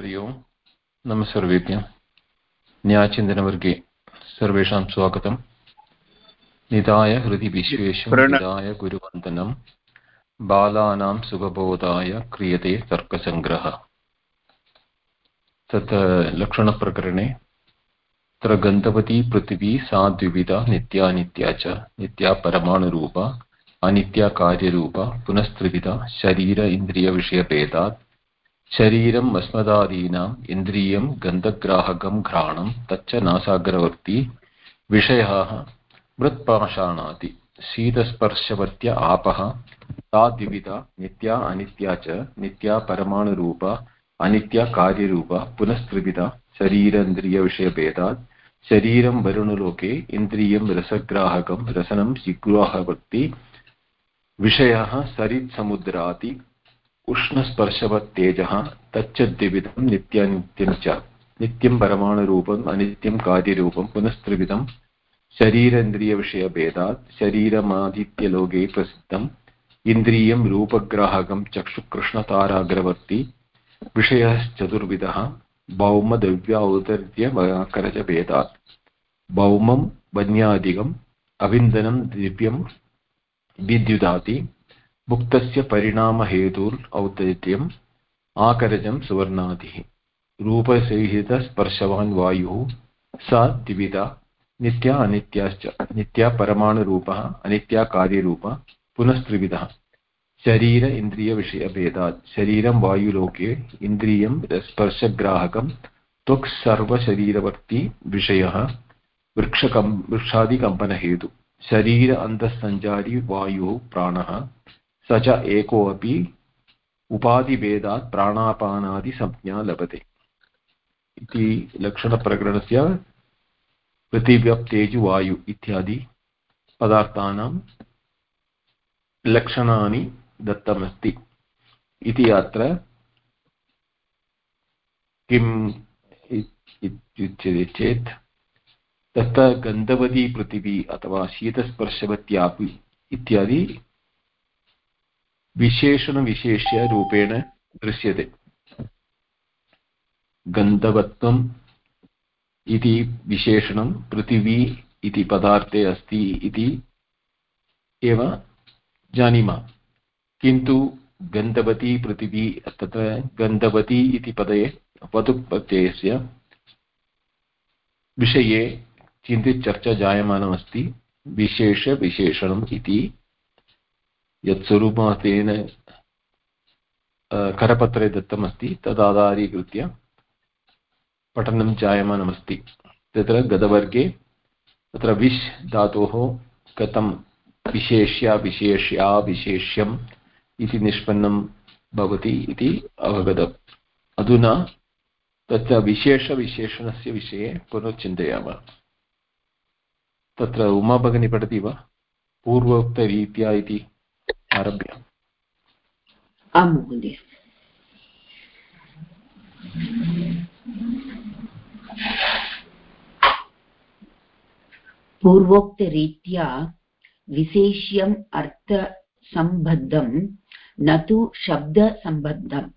हरि ओम्। नमः सर्वेभ्यः। न्यायचिन्तनवर्गे सर्वेषां स्वागतम्। निधाय हृदि विश्वेषं निधाय गुरुवन्दनं। बालानां सुखबोधाय क्रियते तर्कसङ्ग्रहः। तत् लक्षणप्रकरणे तत्र गन्धवती पृथिवी सा द्विविधा नित्यानित्या च नित्या परमाणुरूपा अनित्या कार्यरूपा पुनस्त्रिविधा शरीर इन्द्रियविषयभेदात् शरीरम् अस्मदादीनाम्, इन्द्रियं गन्धग्राहकं घ्राणं, तच्च नासाग्रवर्ती विषयाः मृत्पाषाणाति शीतस्पर्शवत्य आपः सा द्विविधा नित्या अनित्या च, नित्या परमाणुरूपा, अनित्या कार्यरूपा, पुनस्त्रिविधा शरीरेन्द्रियविषयभेदात् शरीरं वरुणलोके, इन्द्रियं रसग्राहकं, रसनं जिग्राहवर्ति विषयः सरित्समुद्राति उष्णस्पर्शवत्तेजः तच्च द्विविधं नित्यानित्यं च नित्यं परमाणुरूपम्, अनित्यं कार्यरूपं पुनस्त्रिविधं शरीरेन्द्रियविषयभेदात्, शरीरमादित्यलोके प्रसिद्धम्, इन्द्रियं रूपग्राहकं चक्षुकृष्णताराग्रवर्ति, विषयश्चतुर्विधः भौमदव्य औदर्यकरजभेदात् भौमं वन्यादिकम् अविन्दनं दिव्यं विद्युदाति मुक्तस्य परिणामहेतुर् औदर्यम् आकरजं सुवर्णादिः। रूपसहितस्पर्शवान् वायुः। सा द्विविधा नित्या अनित्याश्च। नित्या परमाणुरूपः। अनित्या कार्यरूपः। पुनस्त्रिविधः। शरीर इन्द्रियविषयभेदात्। शरीरं वायुलोके। इन्द्रियं स्पर्शग्राहकं। त्वक् सर्वशरीरवर्ती विषयः। वृक्षकं वृक्षादिकम्पनहेतु। शरीर अन्तःसञ्चारी वायुः, प्राणः। स च एकोऽपि उपाधिभेदात् प्राणापानादिसंज्ञा लभते। इति लक्षणप्रकरणस्य पृथिव्यप्तेजुवायु इत्यादि पदार्थानां लक्षणानि दत्तमस्ति। इति अत्र किम् इत्युच्यते चेत् तत्र गन्धवती पृथिवी अथवा शीतस्पर्शवत्यापि इत्यादि विशेषणविशेष्य रूपेण दृश्यते गन्धवत्वम् इति विशेषणं पृथिवी इति पदार्थे अस्ति इति एव जानीमः किन्तु गन्धवती पृथिवी तत्र गन्धवती इति पदे वधुप्रत्ययस्य विषये किञ्चित् चर्चा जायमानमस्ति विशेषविशेषणम् इति यत् स्वरूपतेन करपत्रे दत्तमस्ति तदाधारीकृत्य पठनं जायमानमस्ति। तत्र गतवर्गे तत्र विश् धातोः कथं विशेष्या विशेष्या, विशेष्यम् इति निष्पन्नं भवति इति अवगतम्। अधुना तत्र विशेषविशेषणस्य विषये पुनश्चिन्तयामः तत्र उमा पठति वा? पूर्वोक्तरीत्या इति। आरभ्य आं महोदय पूर्वोक्तरीत्या विशेष्यम् अर्थसम्बद्धं, न तु शब्दसम्बद्धम्।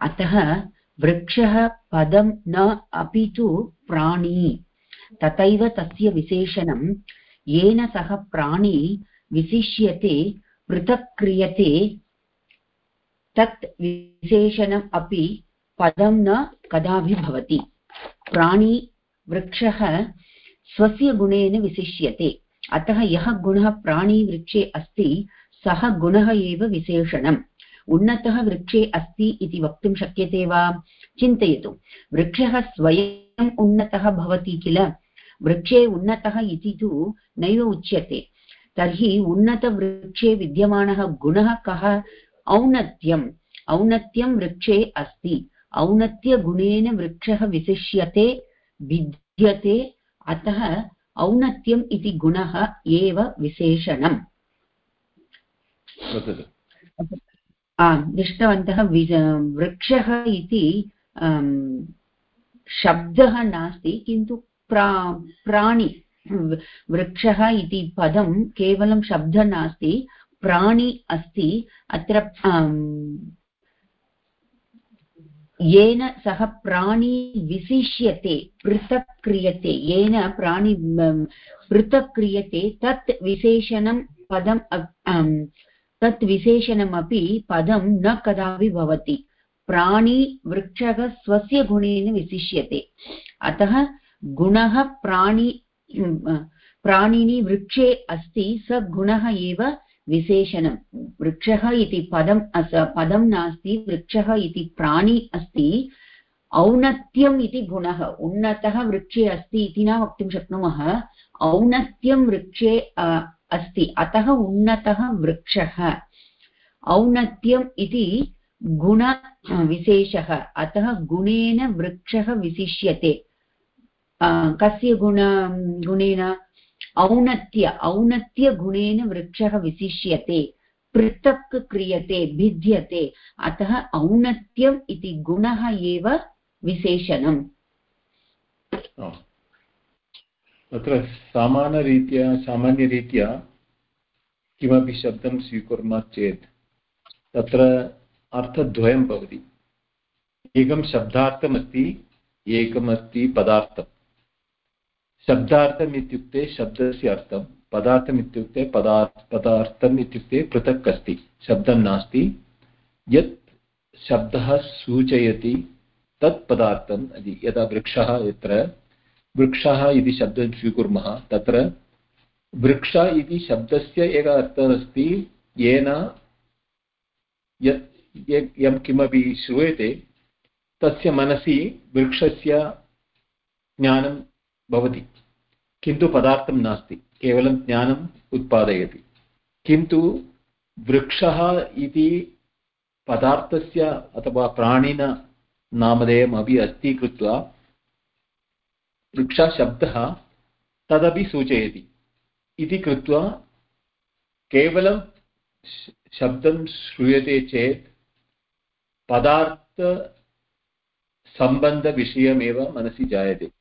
अतः वृक्षः पदं न अपि तु प्राणी। तथैव तस्य विशेषणं येन सः प्राणी विशिष्यते पृथक् क्रियते तत् विशेषणम् अपि पदं न कदापि भवति प्राणी वृक्षः स्वस्य गुणेन विशिष्यते। अतः यः गुणः प्राणीवृक्षे अस्ति, सः गुणः एव विशेषणम्। उन्नतः वृक्षे अस्ति इति वक्तुं शक्यते वा? चिन्तयतु। वृक्षः स्वयम् उन्नतः भवति किल? वृक्षे उन्नतः इति तु नैव उच्यते। तर्हि उन्नतवृक्षे विद्यमानः गुणः कः? औन्नत्यम्। औन्नत्यं वृक्षे अस्ति। औन्नत्यगुणेन वृक्षः विशिष्यते भिद्यते अतः औन्नत्यम् इति गुणः एव विशेषणम्। दृष्टवन्तः वृक्षः इति शब्दः नास्ति किन्तु प्रा प्राणि वृक्षः इति पदं केवलं शब्दः नास्ति, प्राणि अस्ति, अत्र येन सः प्राणी विशिष्यते, पृथक् क्रियते, येन प्राणी पृथक् क्रियते, तत् विशेषणं पदम् तत् विशेषणमपि पदं न कदापि भवति। प्राणी वृक्षः स्वस्य गुणेन विशिष्यते। अतः गुणः प्राणी प्राणिनि वृक्षे अस्ति, स गुणः एव विशेषणं। वृक्षः इति पदम् अस, पदं नास्ति, वृक्षः इति प्राणी अस्ति, औन्नत्यम् इति गुणः। उन्नतः वृक्षे अस्ति इति न वक्तुं शक्नुमः। औन्नत्यं वृक्षे अस्ति, अतः उन्नतः वृक्षः। औन्नत्यम् इति गुणविशेषः अतः गुणेन वृक्षः विशिष्यते। कस्य गुण गुणेन औन्नत्य औन्नत्यगुणेन वृक्षः विशिष्यते पृथक् क्रियते भिद्यते अतः औन्नत्यम् इति गुणः एव विशेषणम् तत्र सामान्यरीत्या सामान्यरीत्या किमपि शब्दं स्वीकुर्मः चेत् तत्र अर्थद्वयं भवति एकं शब्दार्थमस्ति एकमस्ति पदार्थम् शब्दार्थम् इत्युक्ते शब्दस्य अर्थं पदार्थम् इत्युक्ते पदा पदार्थम् इत्युक्ते पृथक् अस्ति शब्दं नास्ति। यत् शब्दः सूचयति तत् पदार्थम् यदा वृक्षः यत्र, वृक्षः इति शब्दं स्वीकुर्मः, तत्र वृक्ष इति शब्दस्य एकः अर्थः अस्ति, येन यत्, यं किमपि श्रूयते, तस्य मनसि वृक्षस्य ज्ञानं भवति। किन्तु पदार्थं नास्ति केवलं ज्ञानम् उत्पादयति किन्तु वृक्षः इति पदार्थस्य अथवा प्राणिन नामधेयम् अपि अस्ति कृत्वा वृक्षशब्दः तदपि सूचयति इति कृत्वा केवलं शब्दं श्रूयते चेत् पदार्थसम्बन्धविषयमेव मनसि जायते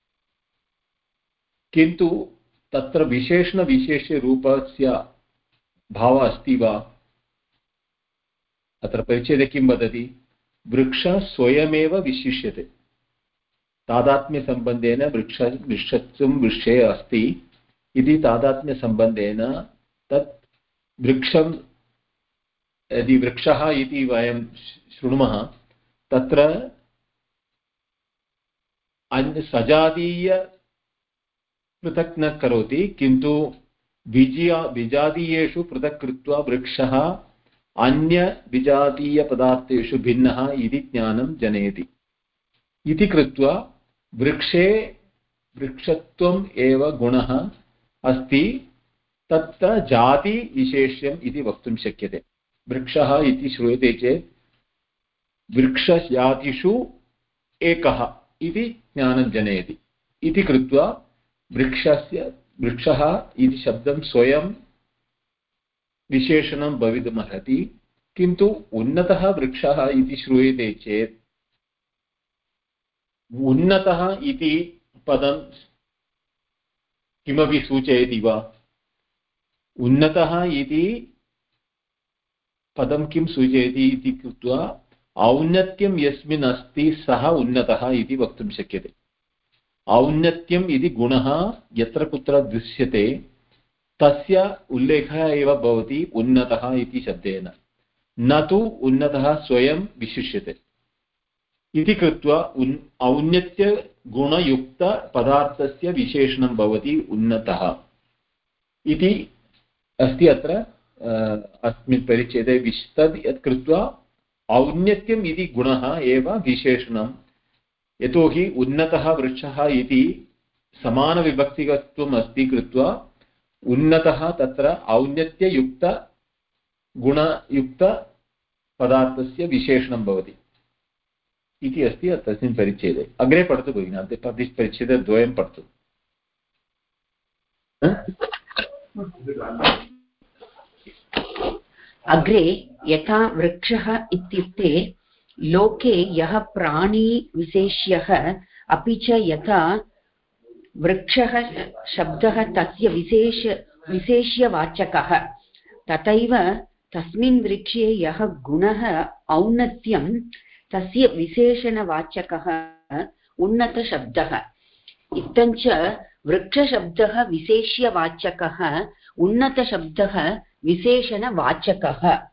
किन्तु तत्र विशेषणविशेषरूपस्य भावः अस्ति वा? अत्र परिच्छेदे किं वदति? वृक्षः स्वयमेव विशिष्यते। तादात्म्यसम्बन्धेन वृक्ष वृक्षत्वं वृक्षे अस्ति। इति तादात्म्यसम्बन्धेन तत् वृक्षं यदि वृक्षः इति वयं शृणुमः, तत्र अन्य सजातीय पृथक् न करोति किन्तु विजया विजातीयेषु पृथक् कृत्वा वृक्षः अन्यविजातीयपदार्थेषु भिन्नः इति ज्ञानं जनयति। इति कृत्वा वृक्षे वृक्षत्वम् एव गुणः अस्ति, तत्र जातिविशेष्यम् इति वक्तुं शक्यते। वृक्षः इति श्रूयते चेत् वृक्षजातिषु एकः इति ज्ञानं जनयति। इति कृत्वा वृक्षस्य, वृक्षः इति शब्दं स्वयं विशेषणं भवितुमर्हति, किन्तु उन्नतः वृक्षः इति श्रूयते चेत्, उन्नतः इति पदं किमपि सूचयति वा? उन्नतः इति पदं किं सूचयति इति कृत्वा औन्नत्यं यस्मिन् अस्ति सः उन्नतः इति वक्तुं शक्यते। औन्नत्यम् इति गुणः यत्र कुत्र दृश्यते, तस्य उल्लेखः एव भवति उन्नतः इति शब्देन। न तु उन्नतः स्वयं विशिष्यते। इति कृत्वा उन् औन्नत्यगुणयुक्तपदार्थस्य विशेषणं भवति उन्नतः। इति अस्ति अत्र अस्मिन् परिच्छेदे विश्, तद् यत् कृत्वा औन्नत्यम् इति गुणः एव विशेषणं यतोहि उन्नतः वृक्षः इति समानविभक्तिकत्वम् अस्ति कृत्वा उन्नतः तत्र औन्नत्ययुक्तगुणयुक्तपदार्थस्य विशेषणं भवति इति अस्ति तस्मिन् परिच्छेदे। अग्रे पठतु भगिनि अद्य परिच्छेदद्वयं पठतु। अग्रे यथा वृक्षः इत्युक्ते लोके यः प्राणी विशेष्यः, अपि च यथा वृक्षः, शब्दः तस्य विशेष, विशेष्यवाचकः। तथैव तस्मिन् वृक्षे यः गुणः औन्नत्यं, तस्य विशेषणवाचकः उन्नतशब्दः। इत्थञ्च वृक्षशब्दः विशेष्यवाचकः, उन्नतशब्दः विशेषणवाचकः।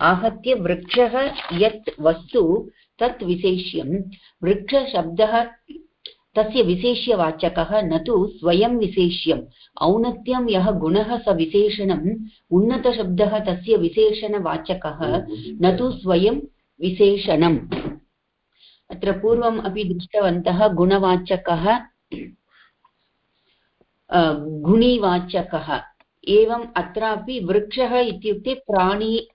आहत्य वृक्षः यत् वस्तु तत् विशेष्यं वृक्षशब्दः तस्य विशेष्यवाचकः न तु स्वयं विशेष्यम्। औन्नत्यं यः गुणः स विशेषणम्, उन्नतशब्दः तस्य विशेषणवाचकः न तु स्वयं विशेषणम्। अत्र पूर्वम् अपि दृष्टवन्तः गुणवाचकः गुणिवाचकः। एवम् अत्रापि वृक्षः इत्युक्ते प्राणी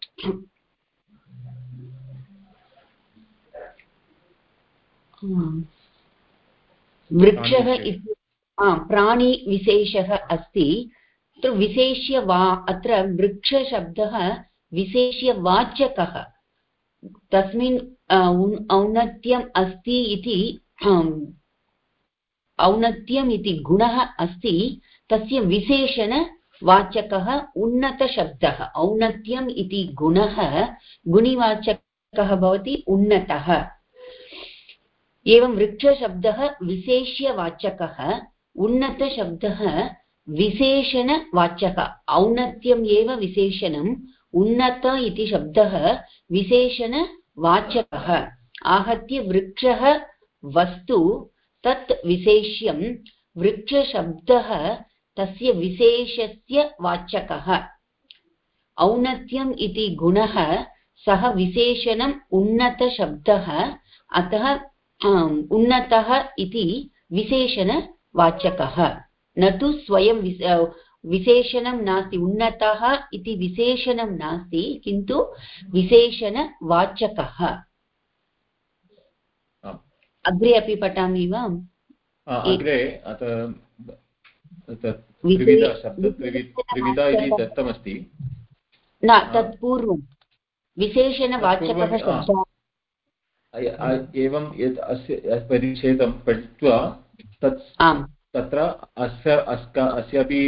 वृक्षः इति प्राणिविशेषः अस्ति। अत्र विशेष्य वा अत्र वृक्षशब्दः विशेष्यवाचकः। तस्मिन् औन्नत्यम् अस्ति इति औन्नत्यम् इति गुणः अस्ति तस्य विशेषणवाचकः उन्नतशब्दः। औन्नत्यम् इति गुणः गुणिवाचकः भवति उन्नतः। एवं वृक्षशब्दः विशेष्यवाचकः, उन्नतशब्दः विशेषणवाचकः, औन्नत्यम् एव विशेषणम्, उन्नत इति शब्दः विशेषणवाचकः। आहत्य वृक्षः वस्तु, तत् विशेष्यं वृक्षशब्दः तस्य विशेषस्य वाचकः। औन्नत्यम् इति गुणः, सः विशेषणम् उन्नतशब्दः, अतः उन्नतः इति विशेषणवाचकः। न तु स्वयं विशेषणं नास्ति उन्नतः इति विशेषणं नास्ति किन्तु विशेषणवाचकः। अग्रे अपि पठामि वा? अग्रे त्रिविधा इति दत्तमस्ति। न तत् पूर्वं विशेषणवाचकः शब्दः एवं यत् अस्य परिच्छेदं पठित्वा तत् तत्र अस्य अस्यापि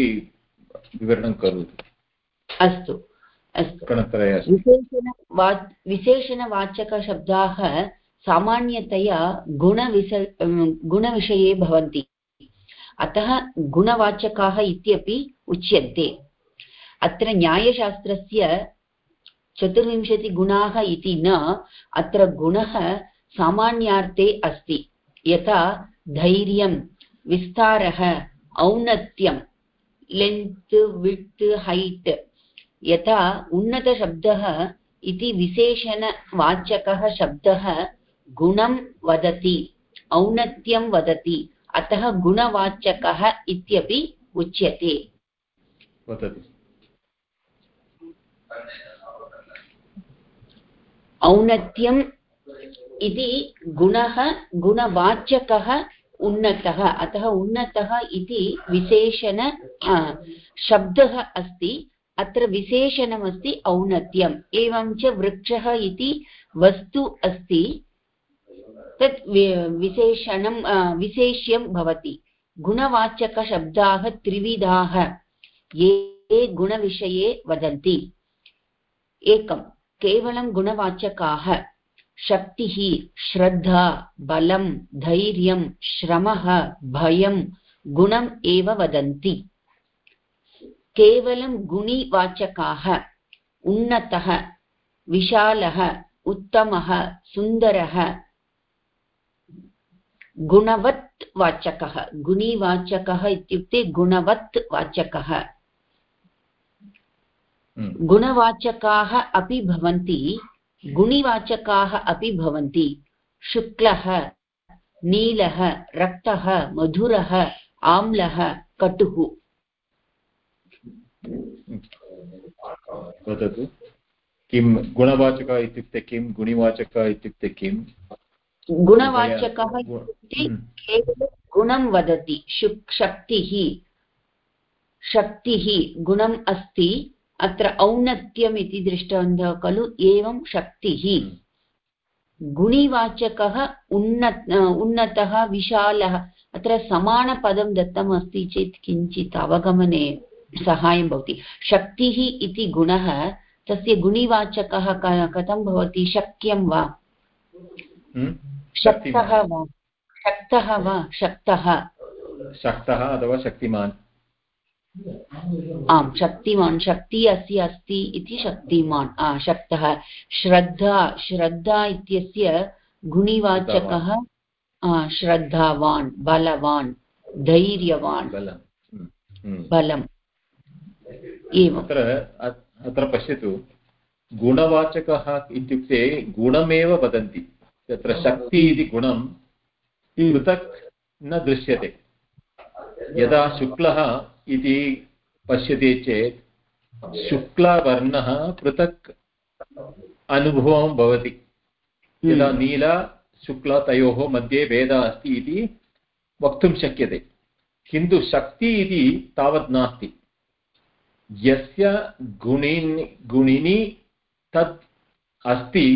विवरणं करोतु। अस्तु अस्तु। विशेषणवा विशेषणवाचकशब्दाः सामान्यतया गुणविष गुणविषये भवन्ति। अतः गुणवाचकाः इत्यपि उच्यन्ते। अत्र न्यायशास्त्रस्य चतुर्विंशतिगुणाः इति न, अत्र गुणः सामान्यार्थे अस्ति। यथा धैर्यं, विस्तारः, औन्नत्यं लेन्त् विड्त् हैट्। यथा उन्नतशब्दः इति विशेषणवाचकः शब्दः गुणं वदति, औन्नत्यं वदति, अतः गुणवाचकः इत्यपि उच्यते। वदतु। औन्नत्यम् इति गुणः, गुणवाचकः उन्नतः। अतः उन्नतः इति विशेषण शब्दः अस्ति। अत्र विशेषणमस्ति औन्नत्यम्। एवं च वृक्षः इति वस्तु अस्ति। तत् विशेषणं विशेष्यं भवति। गुणवाचकशब्दाः त्रिविधाः। ये गुणविषये वदन्ति। एकं केवलं गुणवाचकाः। शक्तिः, श्रद्धा बलं धैर्यं श्रमः भयं गुणम् एव वदन्ति। केवलं गुणिवाचकाः, उन्नतः, विशालः, उत्तमः, सुन्दरः, गुणवत् वाचकः। गुणिवाचकः इत्युक्ते गुणवत् वाचकः। गुणवाचकाः अपि भवन्ति गुणिवाचकाः अपि भवन्ति। शुक्लः नीलः रक्तः मधुरः आम्लः कटुः। वदतु। किं गुणवाचकः इत्युक्ते किं? गुणिवाचकः इत्युक्ते किम् गुणवाचकः इत्युक्ते। केवलं गुणं वदति। शक्तिः शक्तिः गुणम् अस्ति। अत्र औन्नत्यम् इति दृष्टवन्तः खलु एवं शक्तिः। गुणिवाचकः उन्नत उन्नतः विशालः अत्र समानपदं दत्तमस्ति चेत् किञ्चित् अवगमने सहायं भवति। शक्तिः इति गुणः तस्य गुणिवाचकः कथं भवति? शक्यं वा? शक्तः वा? शक्तः वा? शक्तः। शक्तः अथवा शक्तिमान्। आम् शक्तिमान् शक्ति अस्य अस्ति इति शक्तिमान्। शक्तः। श्रद्धा श्रद्धा इत्यस्य गुणिवाचकः आ, श्रद्धावान् बलवान् धैर्यवान्। बलम्। हम्म, हम्म। बलम्। एवम्। अत्र अत्र पश्यतु। गुणवाचकः इत्युक्ते गुणमेव वदन्ति। तत्र शक्ति इति गुणं पृथक् न दृश्यते। यदा शुक्लः इति पश्यति चेत् शुक्लवर्णः पृथक् अनुभवं भवति। यदा नीला शुक्ल तयोः मध्ये भेदः अस्ति इति वक्तुं शक्यते। किन्तु शक्ति इति तावत् नास्ति। यस्य गुणिन् गुणिनि तत् अस्ति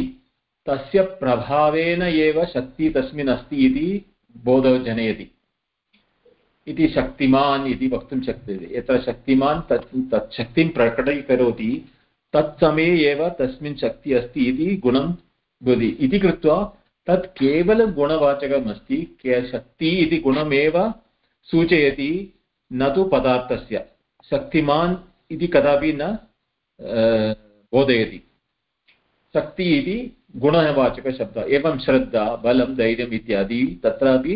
तस्य प्रभावेन एव शक्ति तस्मिन् अस्ति इति बोधो जनयति। इति शक्तिमान् इति वक्तुं शक्यते। यत्र शक्तिमान् तत् तत् शक्तिं प्रकटीकरोति तत्समये एव तस्मिन् शक्तिः अस्ति इति गुणं भवति। इति कृत्वा तत् केवलं गुणवाचकमस्ति, के शक्ति इति गुणमेव सूचयति न तु पदार्थस्य। शक्तिमान् इति कदापि न बोधयति। शक्ति इति गुणवाचकशब्दः, एवं श्रद्धा, बलं, धैर्यम् इत्यादि तत्रापि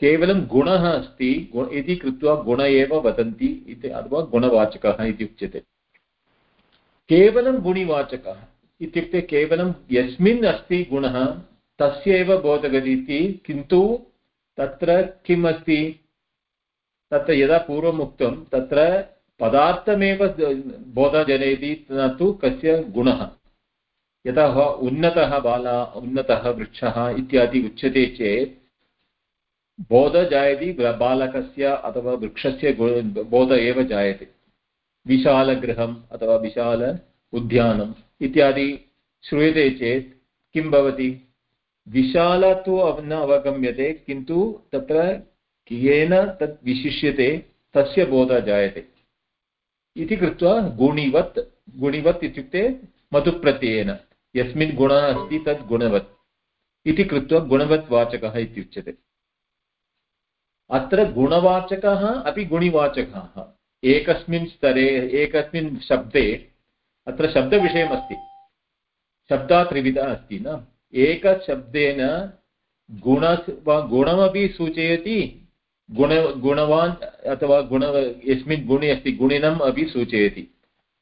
केवलं गुणः अस्ति इति कृत्वा गुण एव वदन्ति इति अथवा गुणवाचकः इति उच्यते। केवलं गुणिवाचकः, इत्युक्ते केवलं यस्मिन् अस्ति गुणः, तस्य एव बोधगति इति किन्तु तत्र किम् अस्ति? तत्र यदा पूर्वम् उक्तं तत्र पदार्थमेव बोधः जनयति न तु कस्य गुणः। यतः उन्नतः बाला, उन्नतः वृक्षः इत्यादि उच्यते चेत् बोध जायते बालकस्य अथवा वृक्षस्य बोध एव जायते। विशालगृहम् अथवा विशाल उद्यानम् इत्यादि श्रूयते चेत् किं भवति? विशाल तु न अवगम्यते, किन्तु तत्र येन तत् विशिष्यते, तस्य बोधः जायते। इति कृत्वा गुणिवत् गुणिवत् इत्युक्ते मधुप्रत्ययेन यस्मिन् गुणः अस्ति तद् गुणवत्। इति कृत्वा गुणवत् वाचकः इत्युच्यते। अत्र गुणवाचकः अपि गुणिवाचकः। एकस्मिन् स्तरे, एकस्मिन् शब्दे, अत्र शब्दविषयमस्ति। शब्दा त्रिविधा अस्ति न? एकशब्देन गुण गुणमपि सूचयति, गुण, गुणवान् अथवा गुण, यस्मिन् गुणे अस्ति, गुणिनम् अपि सूचयति।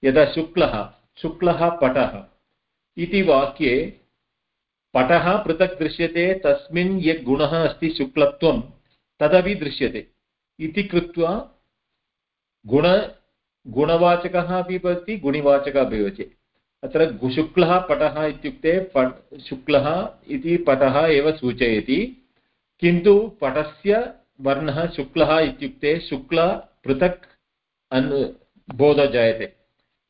यदा शुक्लः शुक्लः पटः इति वाक्ये पटः पृथक् दृश्यते, तस्मिन् यत् गुणः अस्ति शुक्लत्वं तदपि दृश्यते। इति कृत्वा गुण, गुणवाचकः अपि भवति, गुणिवाचकः अपि भवति। अत्र शुक्लः पटः इत्युक्ते पट्, शुक्लः इति पटः एव सूचयति। किन्तु पटस्य वर्णः शुक्लः इत्युक्ते शुक्ल पृथक् अन्, बोधः जायते।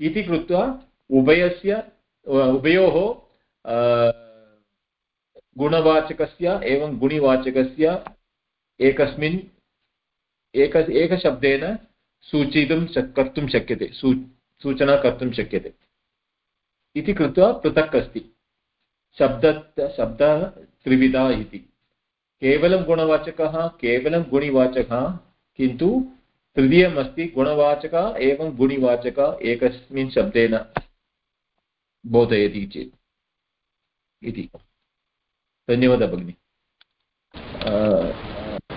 इति कृत्वा उभयस्य उभयोः गुणवाचकस्य एवं गुणिवाचकस्य एकस्मिन् एक एकशब्देन सूचितुं कर्तुं शक्यते, सू, सूचना कर्तुं शक्यते। इति कृत्वा पृथक् अस्ति। शब्द शब्दः त्रिविधा इति। केवलं गुणवाचकः, केवलं गुणिवाचकः, किन्तु तृतीयम् गुणवाचक एवं गुणिवाचक एकस्मिन् शब्देन बोधयति चेत्। इति। धन्यवादः, भगिनि।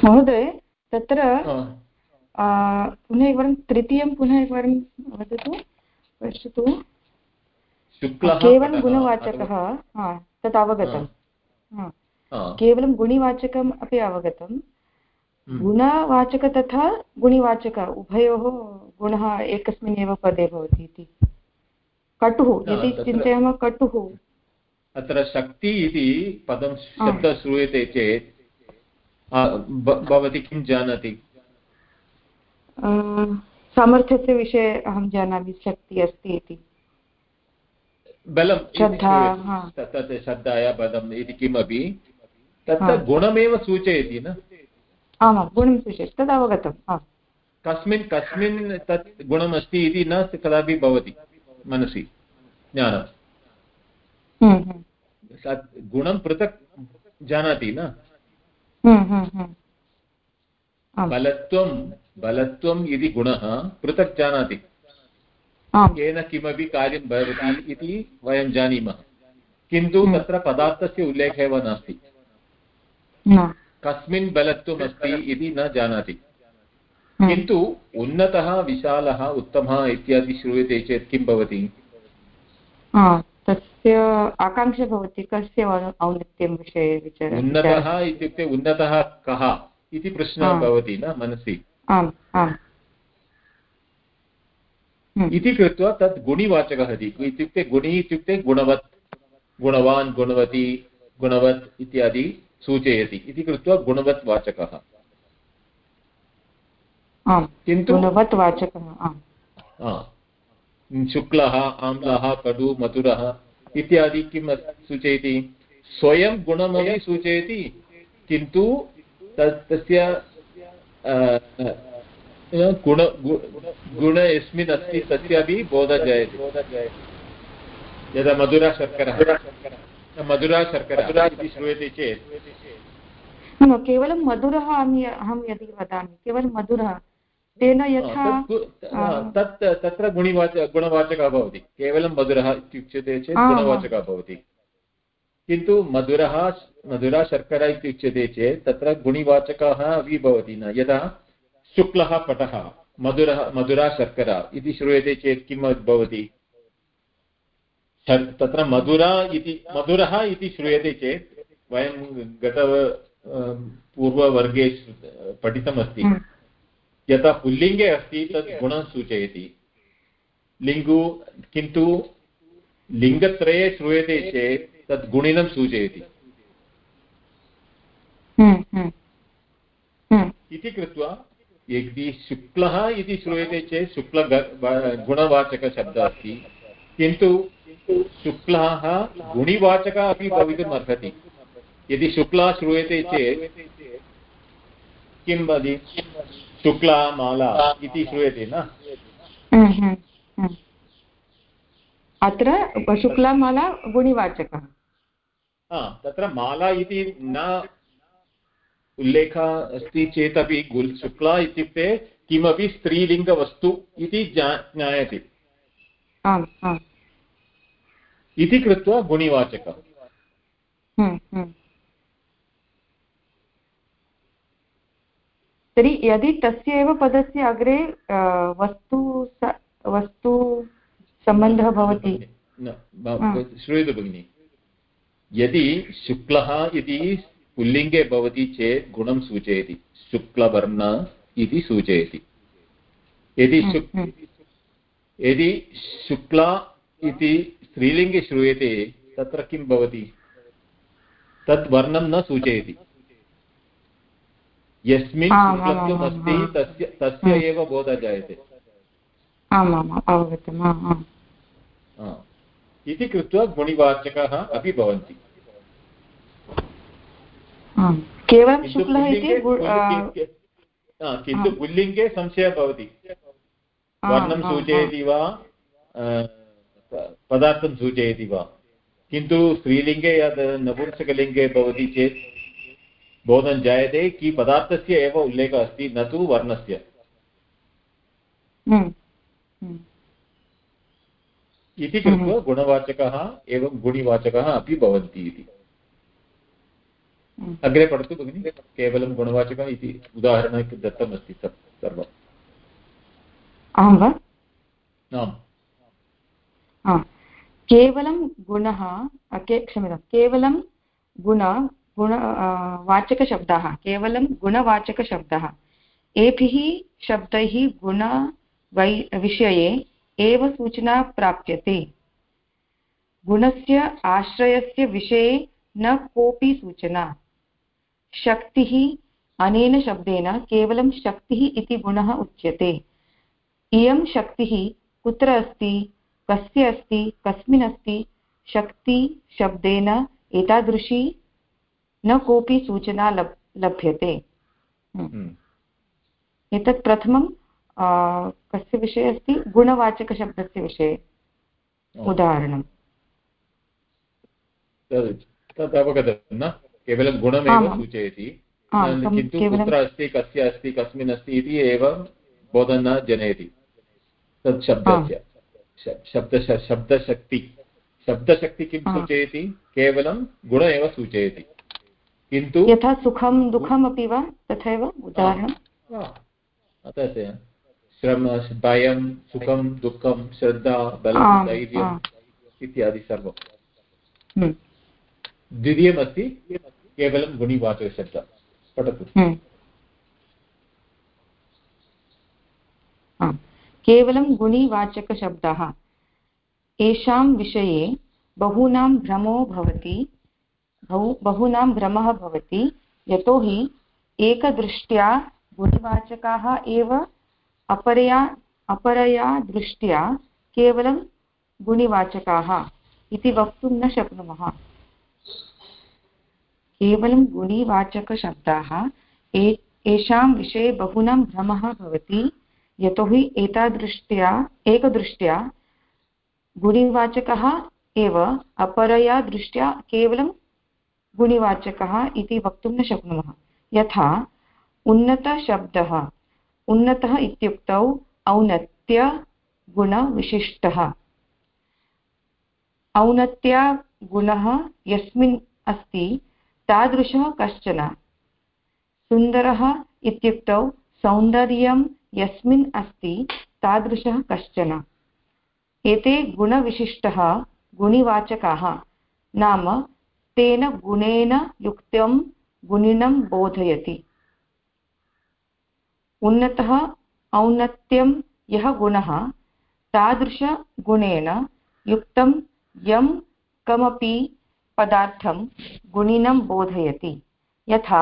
महोदय तत्र पुनः एकवारं तृतीयं पुनः एकवारं वदतु पश्यतु। केवलं गुणवाचकः तत् अवगतं। केवलं गुणिवाचकम् अपि अवगतं। हम्म। गुणवाचक तथा गुणिवाचक उभयोः गुणः एकस्मिन् एव पदे भवति इति। कटुः यदि चिन्तयामः कटुः। अत्र शक्ति इति पदं शब्दः श्रूयते चेत् भवती किं जानाति? सामर्थ्यस्य विषये अहं जानामि शक्तिः अस्ति इति। बलं तत् श्रद्धाया बलम् इति किमपि। तत्र गुणमेव सूचयति न? आमां गुणं सूचयति तद् अवगतम् कस्मिन् कस्मिन् तत् गुणमस्ति इति न कदापि भवति मनसि ज्ञानं। हम्म, हम्म। गुणं पृथक् जानाति न? बलत्वं बलत्वम् इति गुणः पृथक् जानाति येन किमपि कार्यं भवति इति वयं जानीमः। किन्तु हम्म। तत्र पदार्थस्य उल्लेखः एव नास्ति। कस्मिन् बलत्वम् अस्ति इति न जानाति। हम्म। किन्तु उन्नतः विशालः उत्तमः इत्यादि श्रूयते चेत् किं भवति? तस्य आकाङ्क्षा भवति कस्य औन्नत्यं विषये विचार उन्नतः इत्युक्ते उन्नतः कः इति प्रश्नः भवति न मनसि? आम् आम्। हम्म, इति कृत्वा तत् गुणिवाचकः इति इत्युक्ते गुणि इत्युक्ते गुणवत्। गुणवान् गुणवती गुणवत् इत्यादि सूचयति। इति कृत्वा गुणवत् वाचकः। किन्तु गुणवत् वाचकः आम्। शुक्लः, आम्लः कडु मधुरः इत्यादि अस्- सूचयति? स्वयं गुणमपि सूचयति, किन्तु तस्य गुण गुण यस्मिन् अस्ति तस्यापि बोधः जायते यदा मधुरा शर्करा मधुरा शर्करा इति श्रूयते चेत्। केवलं मधुरः अहं यदि वदामि, केवलं मधुरः तेन यथा तत् तत्र गुणिवाच गुणवाचकः भवति। केवलं मधुरः इत्युच्यते चेत् गुणवाचकः भवति। किन्तु मधुरः मधुरा शर्करा इत्युच्यते चेत् तत्र गुणिवाचकः अपि भवति न। यदा शुक्लः पटः मधुरः मधुरा शर्करा इति श्रूयते चेत् किं भवति? तत्र मधुरा इति मधुरः इति श्रूयते चेत् वयं गत पूर्ववर्गे पठितमस्ति। यथा पुल्लिङ्गे अस्ति तत् गुणं सूचयति। लिङ्गु किन्तु लिङ्गत्रये श्रूयते चेत् तत् गुणिनं सूचयति। हम्म, हम्म, हम्म, इति कृत्वा यदि शुक्लः इति श्रूयते चेत् शुक्ल गुणवाचकशब्दः अस्ति। किन्तु शुक्लः गुणिवाचकः अपि भवितुम् अर्हति। यदि शुक्लः श्रूयते चेत् किं वदति शुक्ला माला इति श्रूयते न? हम्म, हम्म, हम्म। अत्र शुक्लामाला गुणिवाचकः। हा तत्र माला इति न उल्लेखः अस्ति चेदपि गुल् शुक्ला इत्युक्ते किमपि स्त्रीलिङ्गवस्तु इति ज्ञा ज्ञायते। इति कृत्वा गुणिवाचकः। तर्हि यदि तस्य एव पदस्य अग्रे वस्तु वस्तु सम्बन्धः भवति। न श्रूयतु भगिनि। यदि शुक्लः इति पुल्लिङ्गे भवति चेत् गुणं सूचयति। शुक्लवर्ण इति सूचयति। यदि शुक् हम्म, यदि शुक्ला इति स्त्रीलिङ्गे श्रूयते तत्र किं भवति? तत् वर्णं न सूचयति। यस्मिन् आम्, आम्, शुक्लत्वम् आम्, अस्ति आम्। तस्य तस्य एव बोधः जायते। अवगतम् हा। इति कृत्वा गुणिवाचकः अपि भवन्ति। केवलं शुक्लः इति हा, किन्तु पुल्लिङ्गे संशयः भवति। वर्णं सूचयति वा पदार्थं सूचयति वा। किन्तु स्त्रीलिङ्गे यद् नपुंसकलिङ्गे भवति चेत् बोधं जायते कि पदार्थस्य एव उल्लेखः अस्ति न तु वर्णस्य। हम्म, हम्म, इति कृत्वा हम्म। गुणवाचकः एवं गुणिवाचकः अपि भवन्ति इति। अग्रे पठतु भगिनि केवलं गुणवाचकः इति उदाहरणं दत्तमस्ति तत् सर्वम्। अहं वा? आम्। केवलं गुणः क्षम्यतां केवलं गुण गुण वाचकशब्दाः, केवलं गुणवाचकशब्दः। एभिः शब्दैः गुण वै, विषये एव सूचना प्राप्यते। गुणस्य आश्रयस्य विषये न कोऽपि सूचना। शक्तिः, अनेन शब्देन केवलं शक्तिः इति गुणः उच्यते। इयं शक्तिः कुत्र अस्ति, कस्य अस्ति, कस्मिन् अस्ति शक्तिशब्देन एतादृशी न कोऽपि सूचना लब् लभ्यते। हम्म। एतत् प्रथमं कस्य विषये अस्ति? गुणवाचकशब्दस्य विषये। उदाहरणं अवगतं न? केवलं गुणमेव सूचयति। किन्तु कुत्र अस्ति कस्य अस्ति कस्मिन् अस्ति इति एव बोधं न जनयति। तत् शब्दस्य। शब्द शब्दशक्ति। शब्दशक्ति किं सूचयति? केवलं गुण एव सूचयति। किन्तु यथा सुखं दुःखमपि वा तथैव उदाहरणं। श्रम भयं सुखं दुःखं श्रद्धा बलं धैर्यम् इत्यादि सर्वं। हम्म। द्वितीयमस्ति केवलं गुणिवाचकशब्दः पठतु। हम्म। केवलं गुणिवाचकशब्दः एषां विषये बहूनां भ्रमो भवति बहूनां भ्रमः भवति यतोहि एकदृष्ट्या गुणवाचकाः एव अपरया अपरया दृष्ट्या केवलं गुणिवाचकाः इति वक्तुं न शक्नुमः। केवलं गुणिवाचकशब्दाः एषां विषये बहूनां भ्रमः भवति यतोहि एतादृष्ट्या, एकदृष्ट्या गुणिवाचकः एव अपरया दृष्ट्या केवलं गुणिवाचकः इति वक्तुं न शक्नुमः। यथा, उन्नतशब्दः, उन्नतः इत्युक्तौ औन्नत्यगुणविशिष्टः औन्नत्यगुणः यस्मिन् अस्ति, तादृशः कश्चन। सुन्दरः इत्युक्तौ सौन्दर्यं यस्मिन् अस्ति, तादृशः कश्चन। एते गुणविशिष्टः गुणिवाचकाः। नाम तेन गुणेन युक्तं गुणिनं बोधयति। उन्नतः औन्नत्यं यः गुणः तादृशगुणेन युक्तं यं कमपि पदार्थं गुणिनं बोधयति यथा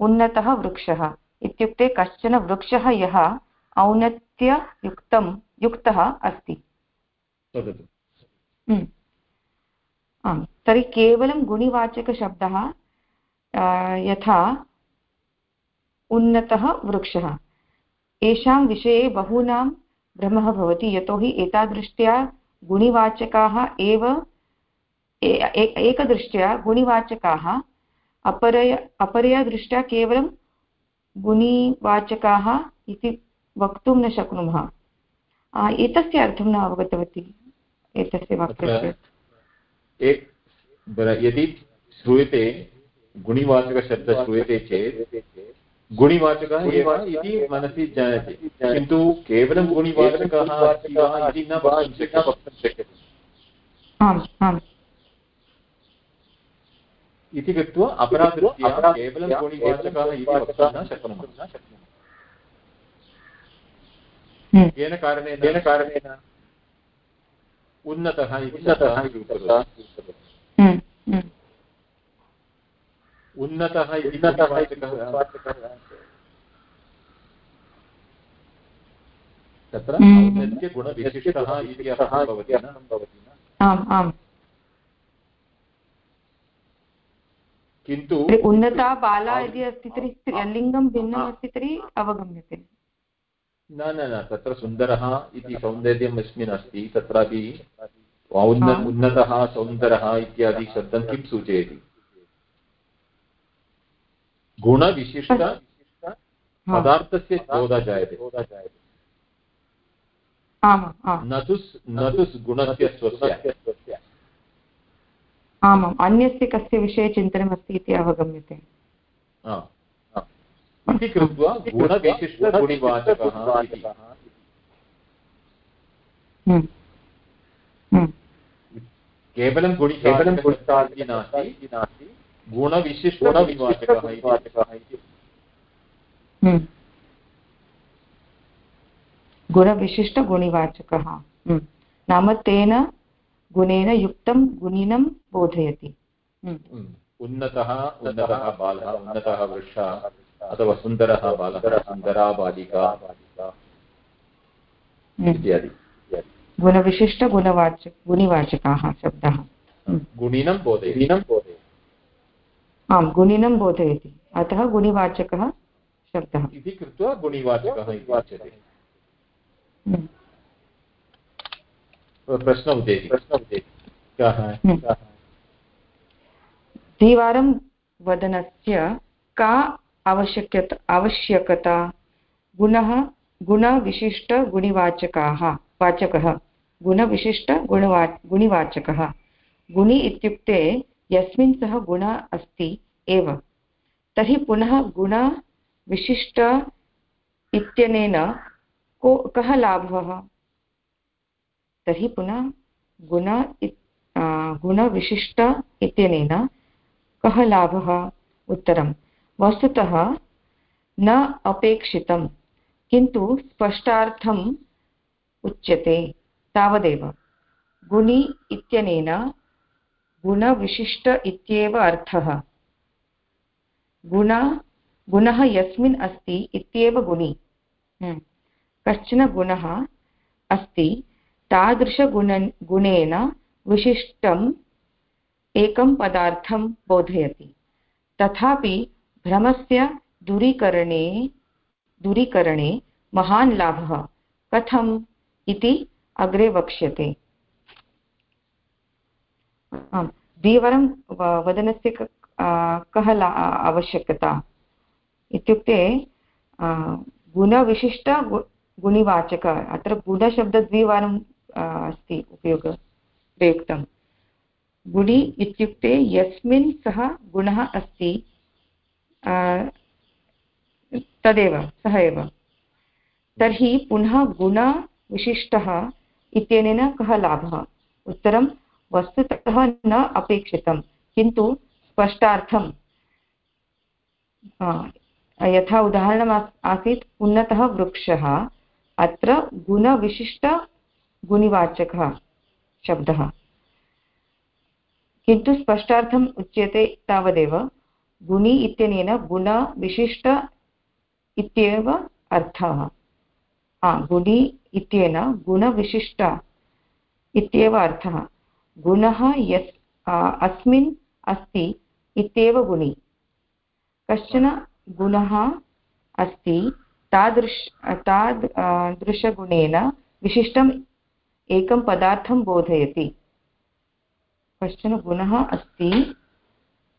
उन्नतः वृक्षः। इत्युक्ते कश्चन वृक्षः यः औन्नत्ययुक्तं युक्तः अस्ति। आम् तर्हि केवलं गुणिवाचकशब्दः यथा उन्नतः वृक्षः। येषां विषये बहूनां भ्रमः भवति यतोहि एतादृष्ट्या गुणिवाचकाः एव एकदृष्ट्या गुणिवाचकाः अपरय अपरया दृष्ट्या केवलं गुणिवाचकाः इति वक्तुं न शक्नुमः। एतस्य अर्थं न अवगतवती एतस्य वाक्यस्य। एक यदि श्रूयते गुणिवाचकशब्दः श्रूयते चेत् गुणिवाचकः एव इति मनसि जायते। किन्तु केवलं गुणिवाचकः इति न वक्तुं शक्यते। इति कृत्वा केवलं गुणिवाचकः इति वक्तुं न शक्नुमः। येन कारणेन येन कारणेन उन्नतः हम्म, हम्म। उन्नतः तत्र हम्म, औन्नत्यगुणविशिष्टः इति अर्थः भवति आम् आम्। किन्तु उन्नता बाला यदि अस्ति तर्हि लिङ्गं भिन्नम् अस्ति तर्हि अवगम्यते। न न न तत्र सुन्दरः इति सौन्दर्यम् अस्मिन् अस्ति तत्रापि उन्नतः सौन्दरः इत्यादि शब्दं किं सूचयति? गुणविशिष्ट पदार्थस्य बोधः जायते। न तु न तु गुणस्य स्वस्य। आमाम् अन्यस्य कस्य विषये चिन्तनमस्ति इति अवगम्यते। इति कृत्वा गुणविशिष्टगुणिवाचकः। इति हम्म। हम्म। केवलं गुणि केवलं नास्ति नास्ति गुणविशिष्टगुणविवाचकः इति। हम्म। गुणविशिष्टगुणिवाचकः। नाम तेन गुणेन युक्तं गुणिनं बोधयति। उन्नतः उन्नतः बालः उन्नतः वृक्षः। अथवा सुन्दरः बालकः। सुन्दरा बालिका। हम्म। इत्यादि। गुणविशिष्टगुणवाच गुणिवाचकाः शब्दः। हम्म। गुणिनं बोधयति। आम् गुणिनं बोधयति। अतः गुणिवाचकः शब्दः। इति कृत्वा गुणिवाचकः इति उच्यते। हम्म। प्रश्न उदेति। प्रश्न उदेति। द्विवारं वदनस्य का आवश्यकता आवश्यकता, गुणः गुणविशिष्टगुणिवाचकाः वाचकः गुणविशिष्टगुणवा गुणिवाचकः। गुणि इत्युक्ते यस्मिन् सः गुणः अस्ति एव। तर्हि पुनः गुणविशिष्ट इत्यनेन को, कः लाभः? तर्हि पुनः गुण गुणविशिष्ट इत्यनेन कः लाभः? उत्तरं वस्तुतः न अपेक्षितं, किन्तु स्पष्टार्थम् उच्यते तावदेव। गुणि इत्यनेन गुणविशिष्ट इत्येव अर्थः। गुण, गुणः यस्मिन् अस्ति इत्येव गुणि। हम्म। कश्चन गुणः अस्ति तादृशगुण गुणेन विशिष्टम् एकं पदार्थं बोधयति। तथापि भ्रमस्य दूरीकरणे दूरीकरणे महान् लाभः। कथम् इति अग्रे वक्ष्यते। आम्, द्विवारं वदनस्य कः आवश्यकता? इत्युक्ते गुणविशिष्ट गुणिवाचक, अत्र गुणशब्दद्विवारम् अस्ति उपयोग प्रयुक्तं गुणि इत्युक्ते, यस्मिन् सः गुणः अस्ति। तदेव, सः एव। तर्हि पुनः गुणविशिष्टः इत्यनेन कः लाभः? उत्तरं, वस्तुतः न अपेक्षितं किन्तु स्पष्टार्थं। यथा उदाहरणम् आसीत्, उन्नतः वृक्षः, अत्र गुणविशिष्टगुणिवाचकः शब्दः। किन्तु स्पष्टार्थम् उच्यते तावदेव। गुणि इत्यनेन गुणविशिष्ट इत्येव अर्थः। गुणि इत्येन गुणविशिष्ट इत्येव अर्थः। गुणः यस् अस्मिन् अस्ति इत्येव गुणि। कश्चन गुणः अस्ति तादृश तादृशगुणेन विशिष्टम् एकं पदार्थं बोधयति। कश्चन गुणः अस्ति,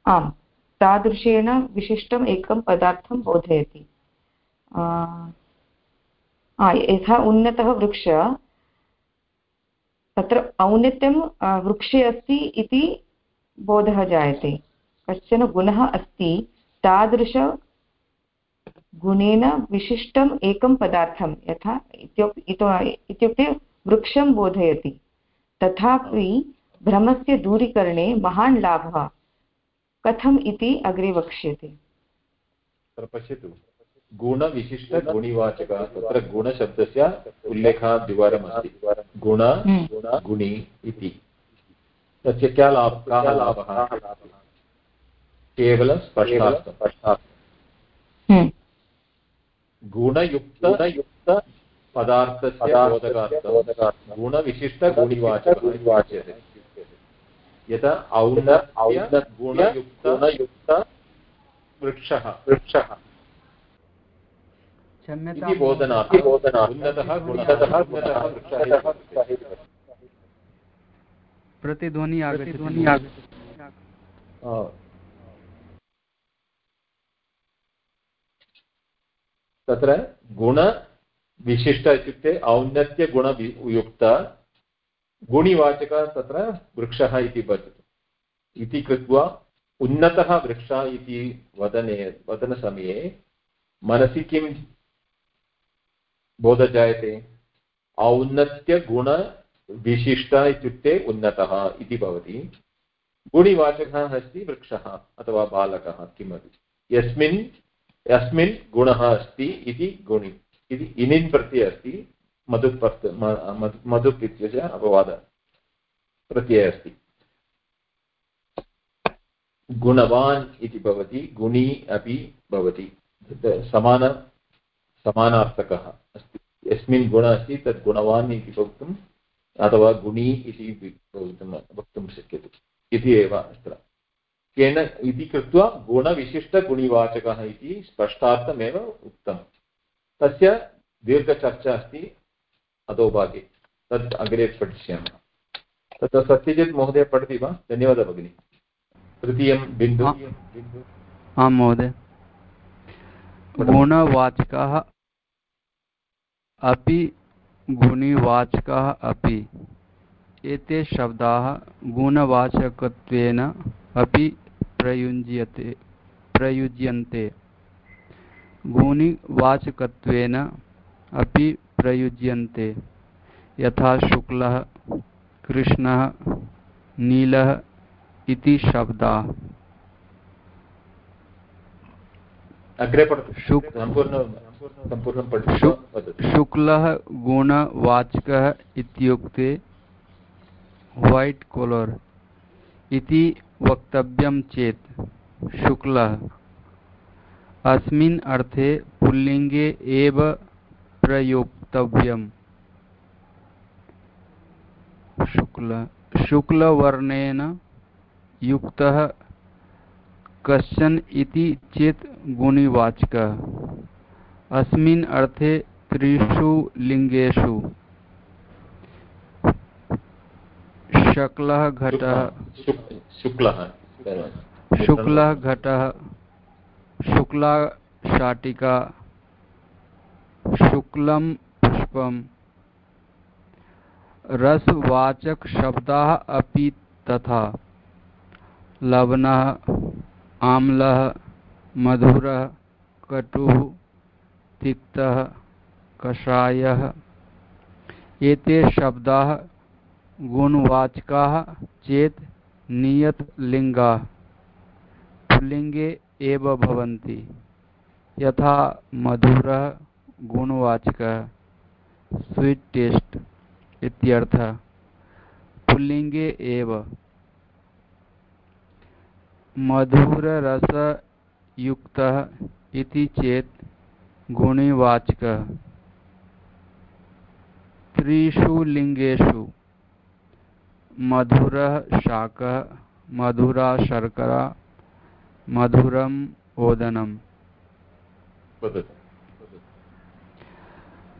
आम्। तादृशेन विशिष्टम् एकं पदार्थं बोधयति। यथा उन्नतः वृक्ष, तत्र औन्नत्यं वृक्षे अस्ति इति बोधः जायते। कश्चन गुणः अस्ति तादृशगुणेन विशिष्टम् एकं पदार्थं, यथा इत्युक्ते वृक्षं बोधयति। तथापि भ्रमस्य दूरीकरणे महान् लाभः। कथम् इति अग्रे वक्ष्यते। पश्यतु गुणविशिष्टगुणिवाचकः तत्र गुणशब्दस्य उल्लेखः द्विवारम् अस्ति गुण हम्म। गुणि इति। तस्य क्या लाभ कः लाभः? केवलं स्पष्टार्थं। हम्म। पदार्थस्य बोधकार्थं। गुणविशिष्टगुणिवाचकः उच्यते यथा औन्न गुणयुक्त वृक्षः। वृक्षः। इति बोधनार्थं। गुणतः प्रतिध्वनि आगच्छति। तत्र गुणविशिष्ट इत्युक्ते औन्नत्यगुणयुक्त गुणिवाचकः तत्र वृक्षः इति भवति इति कृत्वा उन्नतः वृक्षः इति वदने, वदनसमये मनसि किं बोध जायते औन्नत्यगुणविशिष्ट इत्युक्ते उन्नतः इति भवति। गुणिवाचकः अस्ति वृक्षः अथवा बालकः किमपि। यस्मिन् यस्मिन् गुणः अस्ति इति गुणि, इति इनिन् प्रत्यय अस्ति। मधुप् मधुप् इत्यस्य अपवाद, प्रत्ययः अस्ति। गुणवान् इति भवति, गुणी अपि भवति। समान, समानार्थकः अस्ति। यस्मिन् गुणः अस्ति, तत् गुणवान् इति वक्तुम् अथवा गुणी इति वक्तुं वक्तुं शक्यते। इति एव अत्र। केन, इति कृत्वा गुणविशिष्टगुणिवाचकः इति स्पष्टार्थमेव उक्तं तस्य दीर्घचर्चा अस्ति। अधोभागे तत् अग्रे पठिष्यामः। तत्र सत्यजित् महोदय पठति वा? धन्यवादः भगिनि। तृतीयं बिन्दु। आं महोदय। गुणवाचकाः अपि गुणिवाचकाः अपि एते शब्दाः गुणवाचकत्वेन अपि प्रयुज्यते प्रयुज्यन्ते। गुणिवाचकत्वेन अपि प्रयुज्यन्ते। यथा शुक्लः कृष्णः नीलः इति शब्दाः। अग्रे शुक्लः गुणवाचकः इत्युक्ते वैट् कोलर् इति वक्तव्यं चेत् शुक्लः। अस्मिन् अर्थे पुल्लिङ्गे एव प्रयोक्तव्यम् शुक्ल शुक्लवर्णेन युक्तः कश्चन इति चेत् गुणिवाचकः। अस्मिन् अर्थे त्रिषु लिङ्गेषु शकलः घटः शुक्लः शुक्लः। घटः शुक्ला शाटिका शुक्लं पुष्पं रसवाचकशब्दाः अपि तथा। लवणः, आम्लः, मधुरः, कटुः, तिक्तः, कषायः, एते शब्दाः गुणवाचकाः चेत् नियतलिङ्गाः। पुल्लिङ्गे एव भवन्ति। यथा मधुरः गुणवाचकः। स्वीट् टेस्ट् इत्यर्थः पुल्लिङ्गे एव। मधुररसयुक्तः इति चेत् गुणिवाचकः। त्रिषु लिङ्गेषु मधुरः शाकः, मधुरा शर्करा, मधुरम् ओदनम्।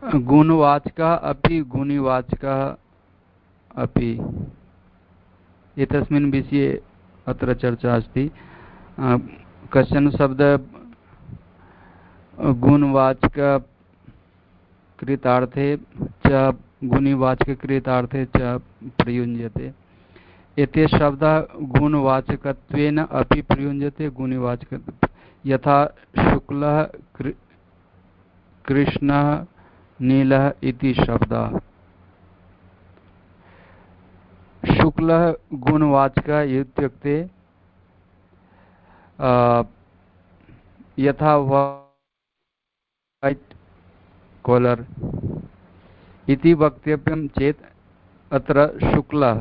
गुणवाचकः अपि गुणिवाचकः अपि। एतस्मिन् विषये अत्र चर्चा अस्ति। कश्चन शब्द गुणवाचककृतार्थे च च प्रयुज्यते एते शब्दाः गुणवाचकत्वेन अपि प्रयुज्यते गुणिवाचक यथा शुक्लः कृष्णः नीलः इति शब्दाः। शुक्लः गुणवाचकः इत्युक्ते यथा वैट् कोलर् इति अत्र शुक्लः।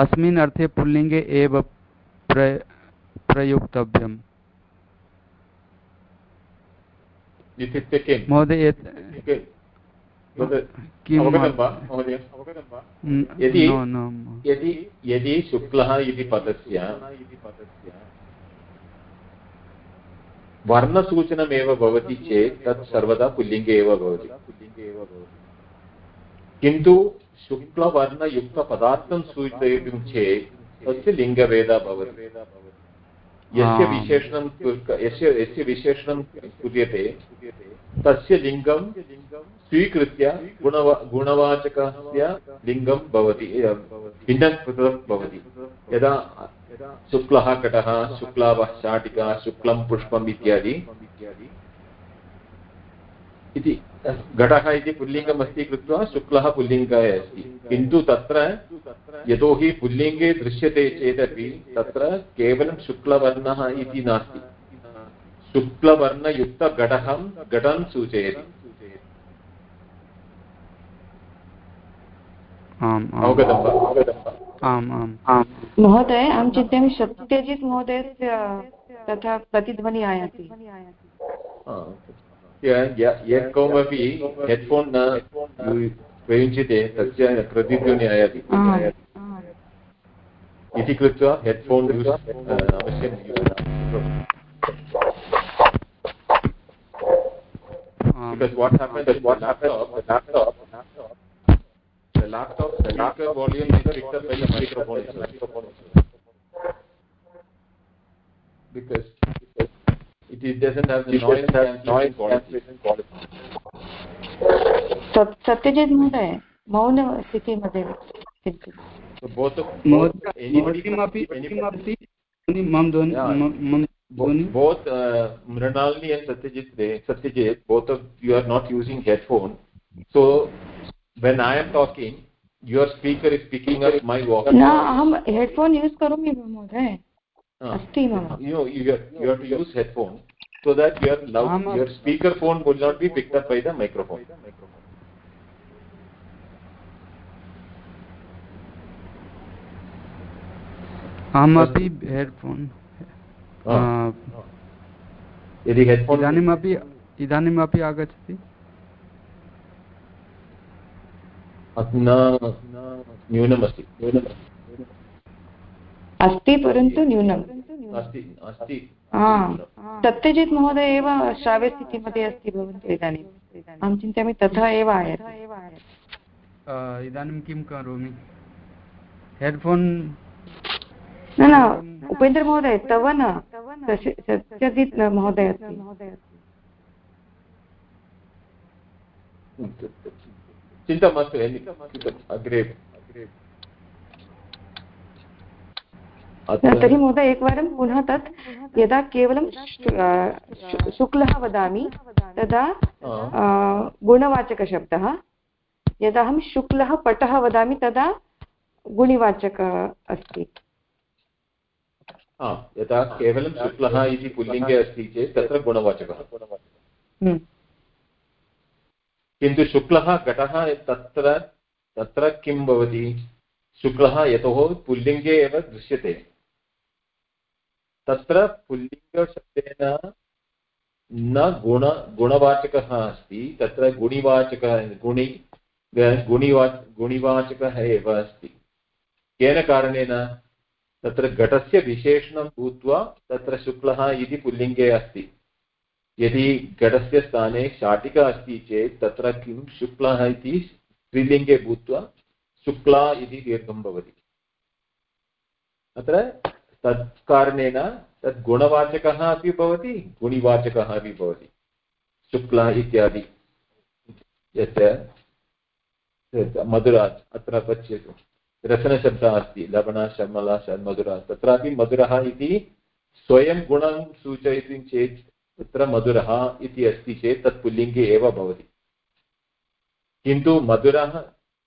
अस्मिन् अर्थे पुल्लिङ्गे एव प्र, प्रयुक्तव्यम्। महोदय यदि यदि यदि शुक्लः इति पदस्य वर्णसूचनमेव भवति चेत् तत् सर्वदा पुल्लिङ्गे एव भवति। किन्तु शुक्लवर्णयुक्तपदार्थं सूचयितुं चेत् तस्य लिङ्गभेदः भवति। यस्य विशेषणं यस्य यस्य विशेषणं कुर्यते तस्य लिङ्गं स्वीकृत्य गुणवा गुणवाचकस्य लिङ्गं भवति भिन्नं भवति। यदा शुक्लः कटः शुक्लावः शाटिका शुक्लं पुष्पम् इत्यादि। इति घटः इति पुल्लिङ्गम् अस्ति कृत्वा शुक्लः पुल्लिङ्गः अस्ति। किन्तु तत्र यतोहि पुल्लिङ्गे दृश्यते चेदपि तत्र केवलं शुक्लवर्णः इति नास्ति। शुक्लवर्णयुक्तघटं घटं सूचयति। अवगतं वा अवगतं वा? आम् आम्। आम्। महोदय अहं चिन्तयामि सत्यजित् महोदयस्य तथा प्रतिध्वनिः आयाति। यः कोपि हेड्फोन् न प्रयुञ्चते तस्य प्रतिध्वन्यायाति इति कृत्वा हेड्फोन् अवश्यं it, it doesn't have the noise cancellation quality. Satyajit महोदय मौनस्थितिमध्ये किञ्चित् So both uh, Mrinalini and Satyajit, they, Satyajit, both of you are not using headphone. So when I am talking, your speaker is picking up my voice. Headphone use करोमि वा महोदय Uh, अस्ति मम। यो you you have to use headphone so that your loud your speaker phone will not be picked up by the microphone अहम अपि headphone यदि headphone इदानीम् अपि आगच्छति? न्यूनमस्ति न्यूनमस्ति। अस्ति परन्तु न्यूनम्। अस्ति अस्ति। सत्यजित् महोदय एव श्राव्यस्थितिमध्ये अस्ति भवन्तु इदानीम् अहं चिन्तयामि तथा एव आयाति। इदानीं किं करोमि? हेड्फोन् न न उपेन्द्रमहोदय तव न। सत्यजित् महोदय चिन्ता मास्तु अग्रे अग्रे न, तर्हि महोदय एकवारं पुनः तत् यदा केवलं शुक्लः वदामि तदा गुणवाचकशब्दः। यदा अहं शुक्लः पटः वदामि तदा गुणिवाचकः अस्ति। हा, यदा केवलं शुक्लः इति पुल्लिङ्गे अस्ति चेत् तत्र गुणवाचकः। हम्म। किन्तु शुक्लः घटः तत्र तत्र किं भवति? शुक्लः यतोः पुल्लिङ्गे एव दृश्यते। तत्र पुल्लिङ्गशब्देन न गुण, गुणवाचकः अस्ति, तत्र गुणिवाचकः, गुणि गुणिवा, गुणिवाचकः एव अस्ति। केन कारणेन? तत्र घटस्य विशेषणं भूत्वा तत्र शुक्लः इति पुल्लिङ्गे अस्ति। यदि घटस्य स्थाने शाटिका अस्ति चेत् तत्र किं शुक्लः इति स्त्रीलिङ्गे भूत्वा शुक्ला इति दीर्घं भवति। अत्र तत् कारणेन तद् गुणवाचकः अपि भवति, गुणिवाचकः अपि भवति। शुक्ला इत्यादि। यस्य मधुरा अत्र पश्यतु। रसनशब्दः अस्ति, लवण शमला मधुरा। तत्रापि मधुरः इति स्वयं गुणं सूचयति चेत् तत्र मधुरः इति अस्ति चेत् तत् पुल्लिङ्गे एव भवति। किन्तु मधुरः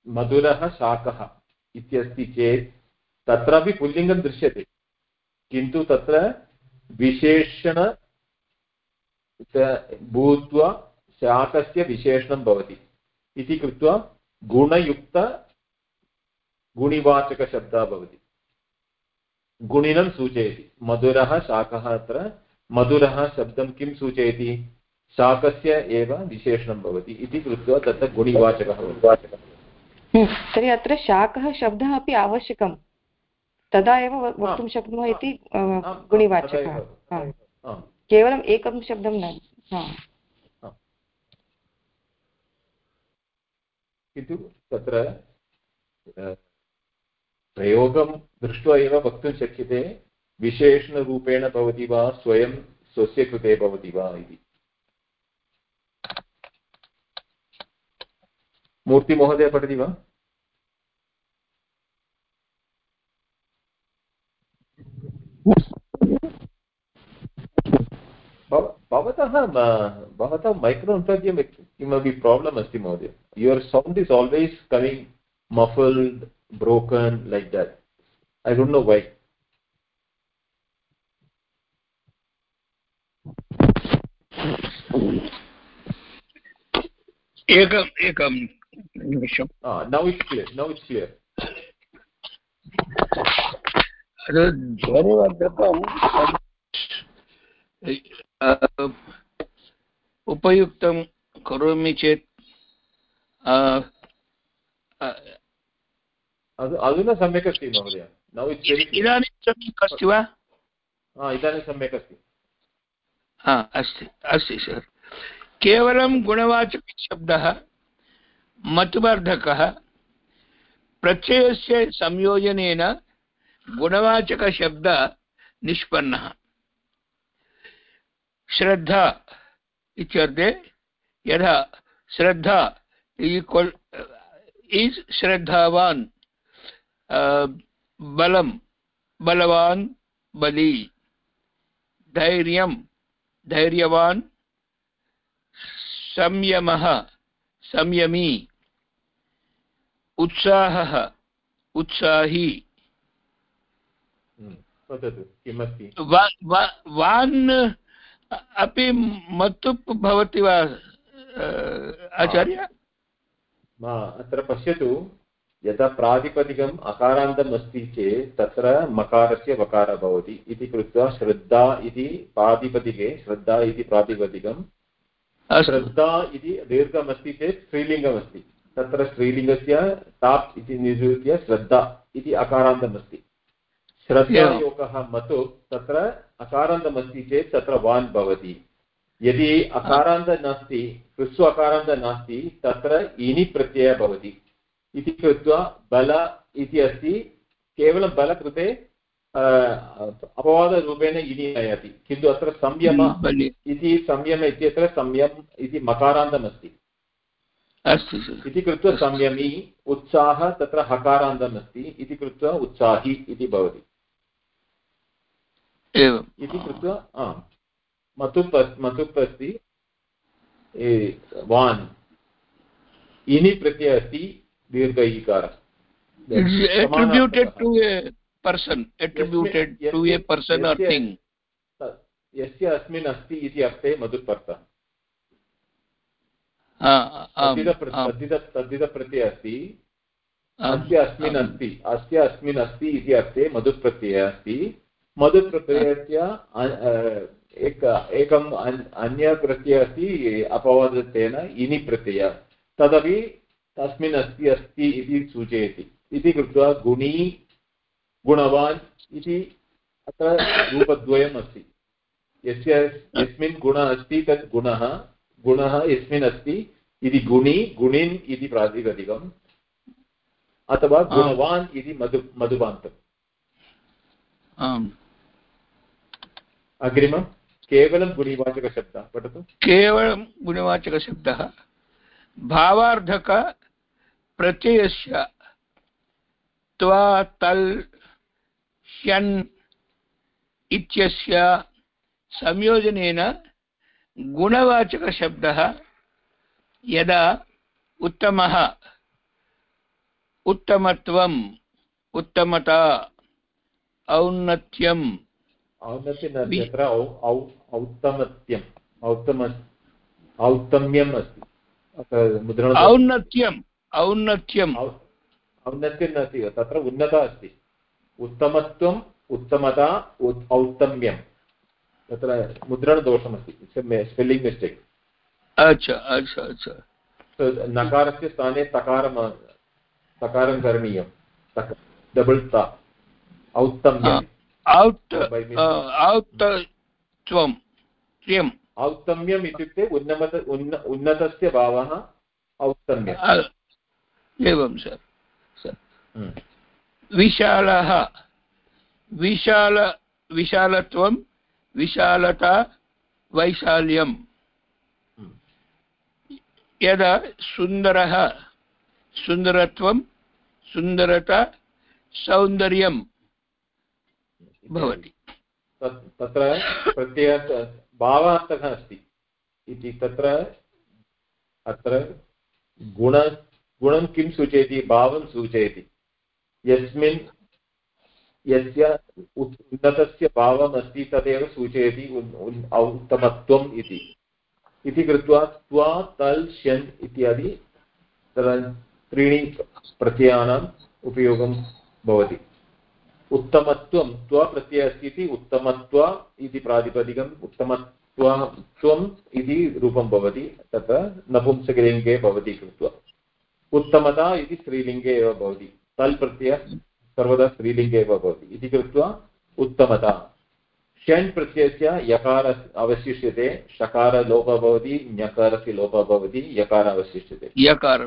मधुरः शाकः इत्यस्ति चेत् तत्रापि पुल्लिङ्गं दृश्यते। किन्तु तत्र विशेषण भूत्वा शाकस्य विशेषणं भवति। इति कृत्वा गुणयुक्त गुणिवाचकशब्दः भवति। गुणिनं सूचयति। मधुरः शाकः अत्र। मधुरः शब्दं किं सूचयति? शाकस्य एव विशेषणं भवति। इति कृत्वा तत्र गुणिवाचकः वाचकः तर्हि अत्र शाकः शब्दः अपि आवश्यकं तदा एव वक्तुं शक्नुमः इति गुणिवाचकः. केवलम् एकं शब्दं न किन्तु तत्र प्रयोगं दृष्ट्वा एव वक्तुं शक्यते विशेषणरूपेण भवति वा स्वयं स्वस्य कृते भवति वा इति. मूर्तिमहोदय पठति वा? भवतः म- भवतः मैक्रोन् मध्ये किमपि प्राब्लम् अस्ति महोदय। Your sound is always coming muffled broken like that. I don't know why. एकम् एकं it's clear now it's clear. ध्वनिवर्धकं उपयुक्तं करोमि चेत् अधु अधुना सम्यक् अस्ति महोदय। इदानीं सम्यक् अस्ति वा? हा इदानीं सम्यक् अस्ति। हा अस्ति अस्ति सर् केवलं गुणवाचकशब्दः मतुवर्धकः प्रत्ययस्य संयोजनेन गुणवाचकशब्द निष्पन्नः। श्रद्धा इत्यर्थे यदा श्रद्धा equal is श्रद्धावान् बलं बलवान् बली धैर्यं धैर्यवान् संयमः संयमी उत्साहः उत्साही। वदतु किमस्ति? वा- वा- वान् अपि मतुप् भवति वा आचार्य? अत्र पश्यतु यदा प्रातिपदिकम् अकारान्तम् अस्ति चेत् तत्र मकारस्य वकारः भवति इति कृत्वा श्रद्धा इति प्रातिपदिके श्रद्धा इति प्रातिपदिकं श्रद्धा इति दीर्घमस्ति चेत् स्त्रीलिङ्गमस्ति तत्र स्त्रीलिङ्गस्य ताप् इति निरूप्य श्रद्धा इति अकारान्तमस्ति श्रद्धायोगः मतु तत्र अकारान्तमस्ति चेत् तत्र वान् भवति। यदि अकारान्त नास्ति ह्रस्व अकारान्त नास्ति तत्र इनि प्रत्ययः भवति। इति कृत्वा बल इति अस्ति केवलं बलकृते अपवादरूपेण इनि नयति। किन्तु अत्र संयम इति संयम इत्यत्र संयम् इति मकारान्तमस्ति। अस्तु इति कृत्वा संयमी उत्साह तत्र हकारान्तम् अस्ति इति कृत्वा उत्साही इति भवति। एवम् इति कृत्वा मतुप् मतुप् अस्ति वान्। इनि प्रत्ययः अस्ति दीर्घ इकारः attributed to a person attributed to a person or yes, yes. thing. यस्य अस्मिन् अस्ति इति अर्थे मधुपर्तः तद्धितप्रत्ययः अस्ति। अस्य अस्मिन् अस्ति। अस्य अस्मिन् अस्ति इति अर्थे मधुप्रत्ययः अस्ति। मधुप्रत्ययस्य एक एकम् अन्- अन्यप्रत्ययः अस्ति अपवादतेन इनि प्रत्ययः तदपि तस्मिन् अस्ति अस्ति इति सूचयति। इति कृत्वा गुणी गुणवान् इति अत्र रूपद्वयम् अस्ति। यस्य यस्मिन् गुणः अस्ति तत् गुणः गुणः यस्मिन् अस्ति इति गुणि गुणिन् इति प्रातिपदिकम् अथवा गुणवान् इति मधु मधुबान्तम् आम्। अग्रिमं केवलं गुणिवाचकशब्दः पठतु। केवलं गुणवाचकशब्दः भावार्थकप्रत्ययस्य त्वा तल् ह्यन् इत्यस्य संयोजनेन गुणवाचकशब्दः यदा उत्तमः, उत्तमत्वम्, उत्तमता, औन्नत्यम् औन्नत्यं वि- तत्र औत्तमत्यम्। औत्तम औत्तम्यम् अस्ति। अत्र मुद्रण औन्नत्यम्। औन्नत्यम्। औन्नत्यं नास्ति तत्र उन्नता अस्ति। उत्तमत्वम् उत्तमता औत्तम्यं तत्र मुद्रणदोषमस्ति। स्पेल्लिङ्ग् मिस्टेक् अच्छा अच्छा अच्छा। नकारस्य स्थाने तकारं तकारं करणीयं डबल् ता। औत्तम्यम्। औत् mistake. औत्तत्वं त्वम् औत्तम्यम् इत्युक्ते उन्नमत उन्न उन्नतस्य भावः औत्तम्यम् एवं सर् हम्म। विशालः विशाल विशालत्वं विशालता वैशाल्यं. यदा सुन्दरः सुन्दरत्वं सुन्दरता सौन्दर्यं भवति। तत्, तत्र प्रत्यय भावार्थकः अस्ति। इति तत्र, अत्र गुण, गुणं किं सूचयति? भावं सूचयति। यस्मिन्, यस्य उन्नतस्य भावम् अस्ति तदेव सूचयति उत्तमत्वम् इति। इति कृत्वा त्वा, तल् शन् इत्यादि त्रीणि प्रत्ययानाम् उपयोगं भवति। उत्तमत्वं त्व प्रत्ययः अस्ति इति उत्तमत्व इति प्रातिपदिकम् उत्तमत्व त्वम् इति रूपं भवति तत्र नपुंसकलिङ्गे भवति कृत्वा उत्तमता इति स्त्रीलिङ्गे एव भवति। तल् प्रत्ययः सर्वदा स्त्रीलिङ्गे एव भवति। इति कृत्वा उत्तमता। षण् प्रत्ययस्य यकार अवशिष्यते शकारलोपः भवति ञकारस्य लोपः भवति यकार अवशिष्यते। यकार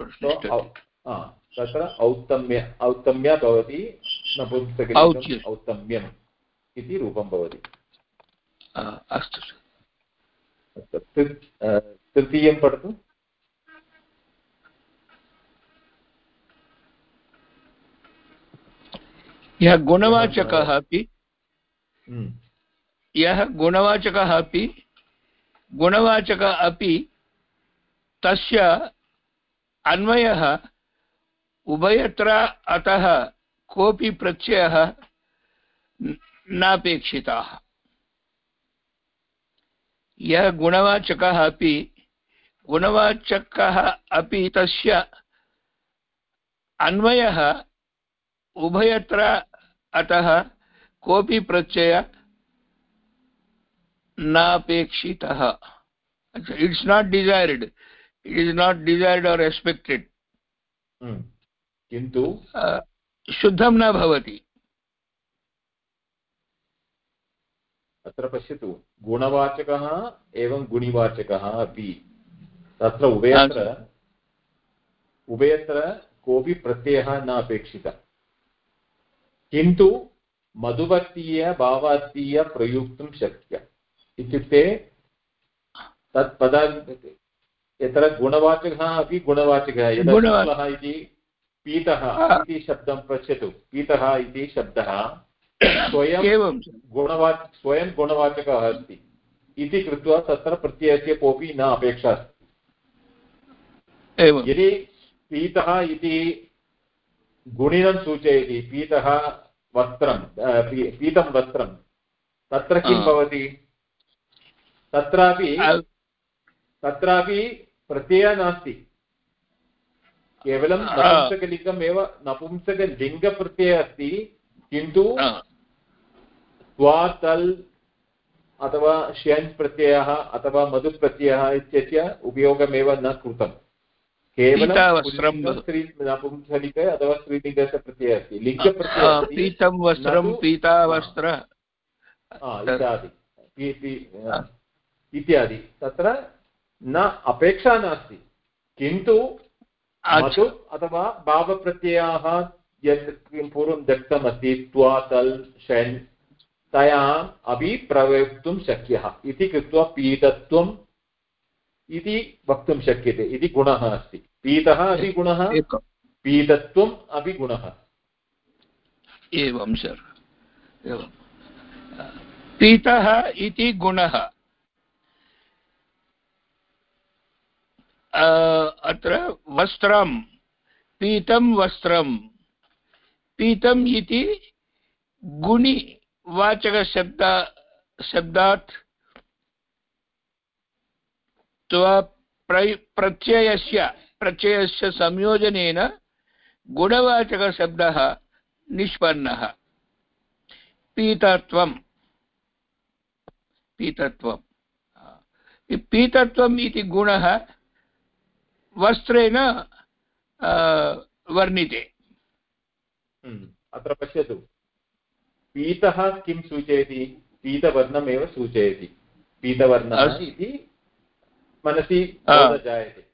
तत्र औत्तम्य औत्तम्य भवति नपुंसकलिङ्गम्। औत्तम्यम् इति रूपं भवति। अस्तु। अस्तु तृतीयं पठतु। यः गुणवाचकः अपि हम्म, यः गुणवाचकः अपि गुणवाचकः अपि तस्य अन्वयः उभयत्र अतः कोऽपि प्रत्ययः नापेक्षिताः। यः गुणवाचकः अपि गुणवाचकः अपि तस्य अन्वयः उभयत्र अतः कोऽपि प्रत्यय नापेक्षितः। It's not desired it is not desired or expected. किन्तु शुद्धं न भवति। अत्र पश्यतु गुणवाचकः एवं गुणिवाचकः अपि। तत्र उभयत्र उभयत्र कोऽपि प्रत्ययः न अपेक्षितः। किन्तु मधुवर्तीय भावार्थीय शक्य। इत्युक्ते तत् पदा यत्र गुणवाचकः अपि गुणवाचकः। यदा इति पीतः। इति शब्दं पश्यतु। पीतः इति शब्दः स्वयं गुणवाच स्वयं गुणवाचकः अस्ति। इति कृत्वा तत्र प्रत्ययस्य कोऽपि न अपेक्षा अस्ति। यदि पीतः इति गुणिनं सूचयति पीतः वस्त्रं पीतं वस्त्रं तत्र किं भवति? तत्रापि तत्रापि प्रत्ययः नास्ति। केवलं आ। नपुंसकलिङ्गम् एव नपुंसकलिङ्गप्रत्ययः अस्ति किन्तु आ, त्वा तल् अथवा श्यन् प्रत्ययः अथवा मधुप्रत्ययः इत्यस्य उपयोगमेव न कृतं केवलं स्त्री नपुंसलिङ्ग अथवा स्त्रीलिङ्गस्य प्रत्ययः अस्ति। लिङ्गप्रत्ययः पीतं वस्त्रं पीतावस्त्र इत्यादि। तत्र न अपेक्षा नास्ति। किन्तु मधु अथवा भावप्रत्ययाः यत् पूर्वं दत्तमस्ति त्वा तल् षण् तयाम् अपि प्रयोक्तुं शक्यः। इति कृत्वा पीतत्वम् इति वक्तुं शक्यते। इति गुणः अस्ति। पीतः अपि गुणः पीतत्वम् अपि गुणः। एवं सर् एवं। पीतः इति गुणः। अत्र वस्त्रं, पीतं वस्त्रं, पीतम् इति गुणिवाचकशब्द शब्दात् प्रत्ययस्य प्रत्ययस्य संयोजनेन गुणवाचकशब्दः निष्पन्नः। पीतत्वं पीतत्वं पीतत्वम् इति गुणः वस्त्रेण वर्णिते। हम्म, अत्र पश्यतु। पीतः किं सूचयति? पीतवर्णमेव सूचयति। पीतवर्णः। इति मनसि जायते।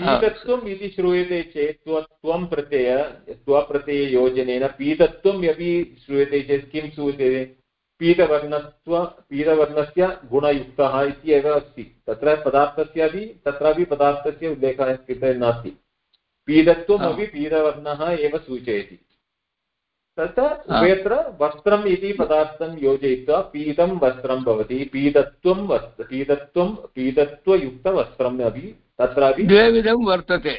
पीतत्वम् इति श्रूयते चेत् त्व त्वं प्रत्यय त्वप्रत्यययोजनेन पीतत्वम् अपि श्रूयते चेत् किं सूचयते? पीतवर्णत्व पीतवर्णस्य गुणयुक्तः इत्येव अस्ति। तत्र पदार्थस्यापि तत्रापि पदार्थस्य उल्लेखः कृते नास्ति। पीतत्वमपि पीतवर्णः एव सूचयति। तत्र उभयत्र वस्त्रम् इति पदार्थं योजयित्वा पीतं वस्त्रं भवति। पीतत्वं वस्त्र पीतत्वं पीतत्वयुक्तवस्त्रम् अपि तत्रापि द्विविधं वर्तते।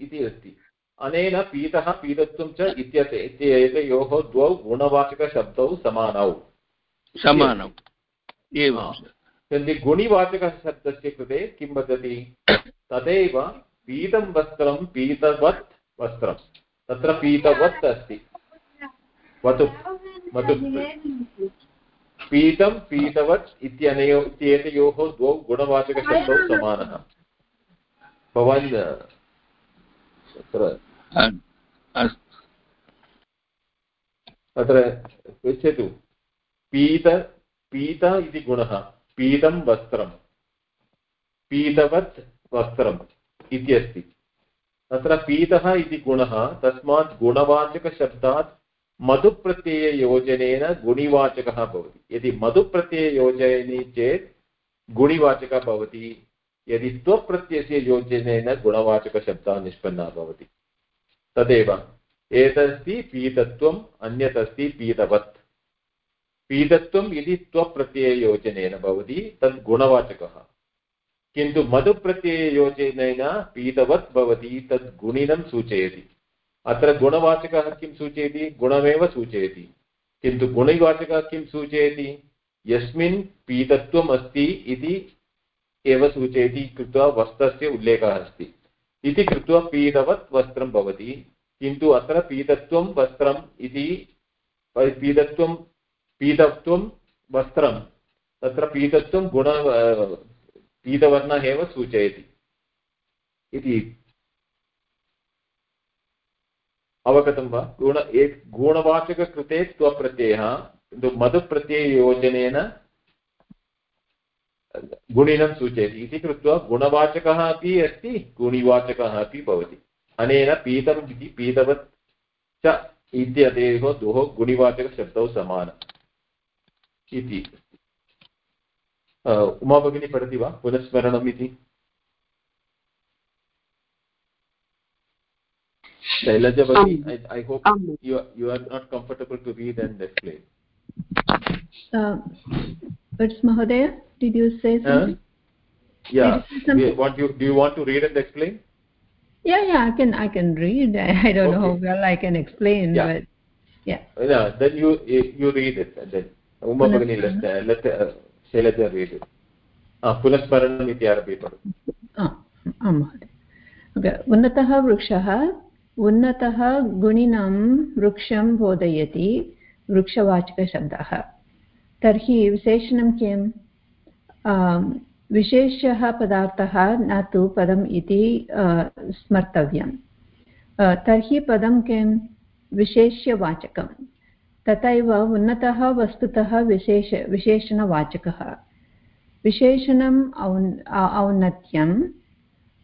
इति अस्ति। अनेन पीतः पीतत्वं च इत्यते इत्येतयोः द्वौ गुणवाचकशब्दौ समानौ। समानम् एवं। तर्हि गुणिवाचकशब्दस्य कृते किं वदति? तदेव पीतं वस्त्रं पीतवत् वस्त्रं। तत्र पीतवत् अस्ति। वतु वतु। पीतं पीतवत् इत्यनयो इत्येतयोः द्वौ गुणवाचकशब्दौ समानः। भवान् तत्र अत्र पश्यतु पीत पीत इति गुणः, पीतं वस्त्रं। पीतवत् वस्त्रम् इति अस्ति तत्र पीतः इति गुणः, तस्मात् गुणवाचकशब्दात् मधुप्रत्यययोजनेन गुणिवाचकः भवति। यदि मधुप्रत्यययोजयति चेत् गुणिवाचकः भवति। यदि त्वप्रत्ययस्य योजनेन गुणवाचकशब्दः निष्पन्नः भवति। तदेव। एतदस्ति पीतत्वम् अन्यत् अस्ति पीतवत्। पीतत्वम् इति त्वप्रत्यययोजनेन भवति, तद् गुणवाचकः। किन्तु मधुप्रत्यययोजनेन पीतवत् भवति, तद् गुणिनं सूचयति। अत्र गुणवाचकः किं सूचयति? गुणमेव सूचयति। किन्तु गुणिवाचकः किं सूचयति? यस्मिन् पीतत्वम् अस्ति इति एव सूचयति कृत्वा वस्त्रस्य उल्लेखः अस्ति। इति कृत्वा पीतवत् वस्त्रं भवति। किन्तु अत्र पीतत्वं वस्त्रम् इति पीतत्वं पीतत्वं वस्त्रं तत्र पीतत्वं गुण पीतवर्णः एव सूचयति इति। अवगतं वा? गुण, एक, गुणवाचककृते त्वप्रत्ययः, किन्तु मधुप्रत्यययोजनेन गुणिनं सूचयति इति कृत्वा गुणवाचकः अपि अस्ति गुणिवाचकः अपि भवति। अनेन पीतम् इति पीतवत् च इत्यतयोः द्वयोः गुणिवाचकशब्दौ समानम् इति। उमा भगिनी पठति वा? पुनस्मरणम् इति। Shailaja Bhagi, I, I hope um, you, you are not comfortable to read and explain. Uh, but Mahodaya, did you say something? Uh, yeah. Do you, want you, do you want to read and explain? Yeah, yeah, I can I can read. I, I don't okay. know how well I can explain, yeah. but yeah. Yeah, then you you read it and then Uma Bhagini let uh, let uh, Shailaja read it. पुनस्मरणम् इति आरभ्यते उन्नतः वृक्षः उन्नतः गुणिनं वृक्षं बोधयति वृक्षवाचकशब्दः तर्हि विशेषणं किं? विशेषः पदार्थः न तु पदम् इति स्मर्तव्यं तर्हि पदं किं? विशेष्यवाचकं। तथैव उन्नतः वस्तुतः विशेष, विशेषणवाचकः। विशेषणम् औन् औन्नत्यम्।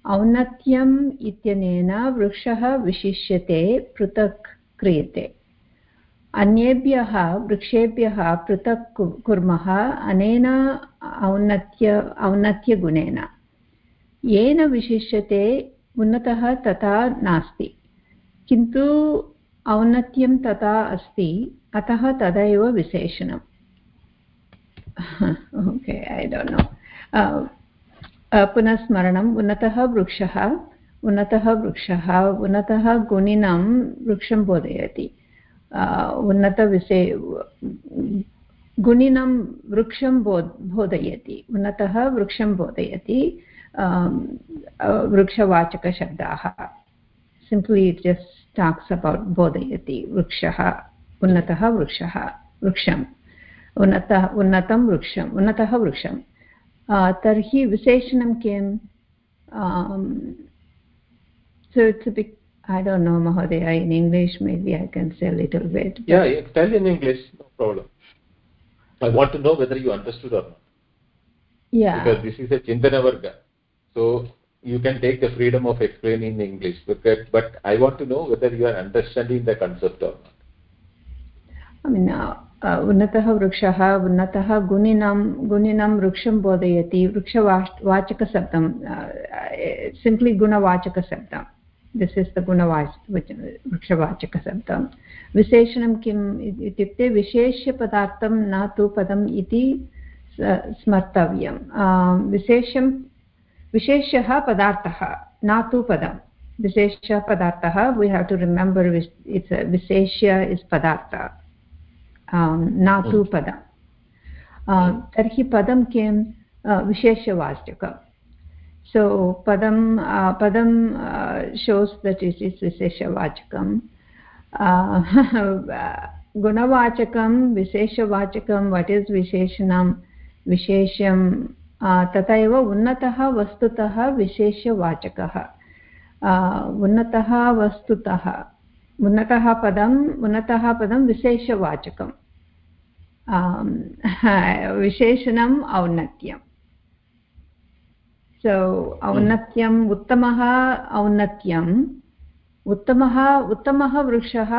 औन्नत्यम् इत्यनेन वृक्षः विशिष्यते, पृथक् क्रियते। अन्येभ्यः वृक्षेभ्यः पृथक् कुर्मः, अनेन औन्नत्य, औन्नत्यगुणेन। येन विशिष्यते उन्नतः तथा नास्ति। किन्तु औन्नत्यं तथा अस्ति, अतः तदैव विशेषणम्। ओके ऐ डोण्ट् नो पुनः स्मरणम् उन्नतः वृक्षः उन्नतः वृक्षः, उन्नतः गुणिनं वृक्षं बोधयति। उन्नतविषये गुणिनं वृक्षं बो बोधयति उन्नतः वृक्षं बोधयति वृक्षवाचकशब्दाः simply it just talks about बोधयति वृक्षः उन्नतः वृक्षः वृक्षम् उन्नतः उन्नतं वृक्षम् उन्नतः वृक्षं तर्हि विशेषणं किम् so it's a i don't know mahodaya in english maybe i can say a little bit yeah, yeah tell in english no problem i want to know whether you understood or not yeah because this is a chintana varga so you can take the freedom of explaining in english because, but i want to know whether you are understanding the concept or not i mean uh, उन्नतः वृक्षः उन्नतः गुणिनां गुणिनां वृक्षं बोधयति वृक्षवा वाचकशब्दं simply गुणवाचकशब्दं this is the गुणवाच वृक्षवाचकशब्दं विशेषणं किम् इत्युक्ते विशेष्यपदार्थं न तु पदम् इति स्मर्तव्यं। विशेषं विशेषः पदार्थः न तु पदं विशेषः पदार्थः we have to remember it's विशेष्य इस् पदार्थ। न तु पदं तर्हि पदं किं विशेषवाचकं सो पदं पदं शोस् दट् इस् इस् विशेषवाचकं गुणवाचकं विशेषवाचकं वट् इस् विशेषणं विशेषं तथा एव उन्नतः वस्तुतः विशेषवाचकः उन्नतः वस्तुतः उन्नतः पदम् उन्नतः पदं विशेषवाचकं विशेषणम् औन्नत्यम् so औन्नत्यम् उत्तमः औन्नत्यम् उत्तमः उत्तमः वृक्षः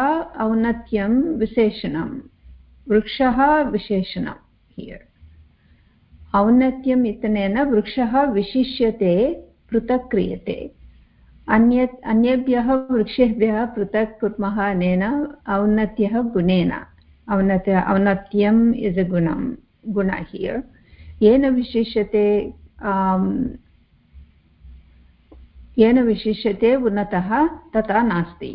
औन्नत्यं विशेषणं वृक्षः विशेषणं हियर् औन्नत्यम् इत्यनेन वृक्षः विशिष्यते पृथक् क्रियते अन्यत् अन्येभ्यः वृक्षेभ्यः पृथक् कुर्मः अनेन औन्नत्यः गुणेन औन्नत्य औन्नत्यम् इस् अ गुणं गुण हियर् येन विशिष्यते येन विशिष्यते उन्नतः तथा नास्ति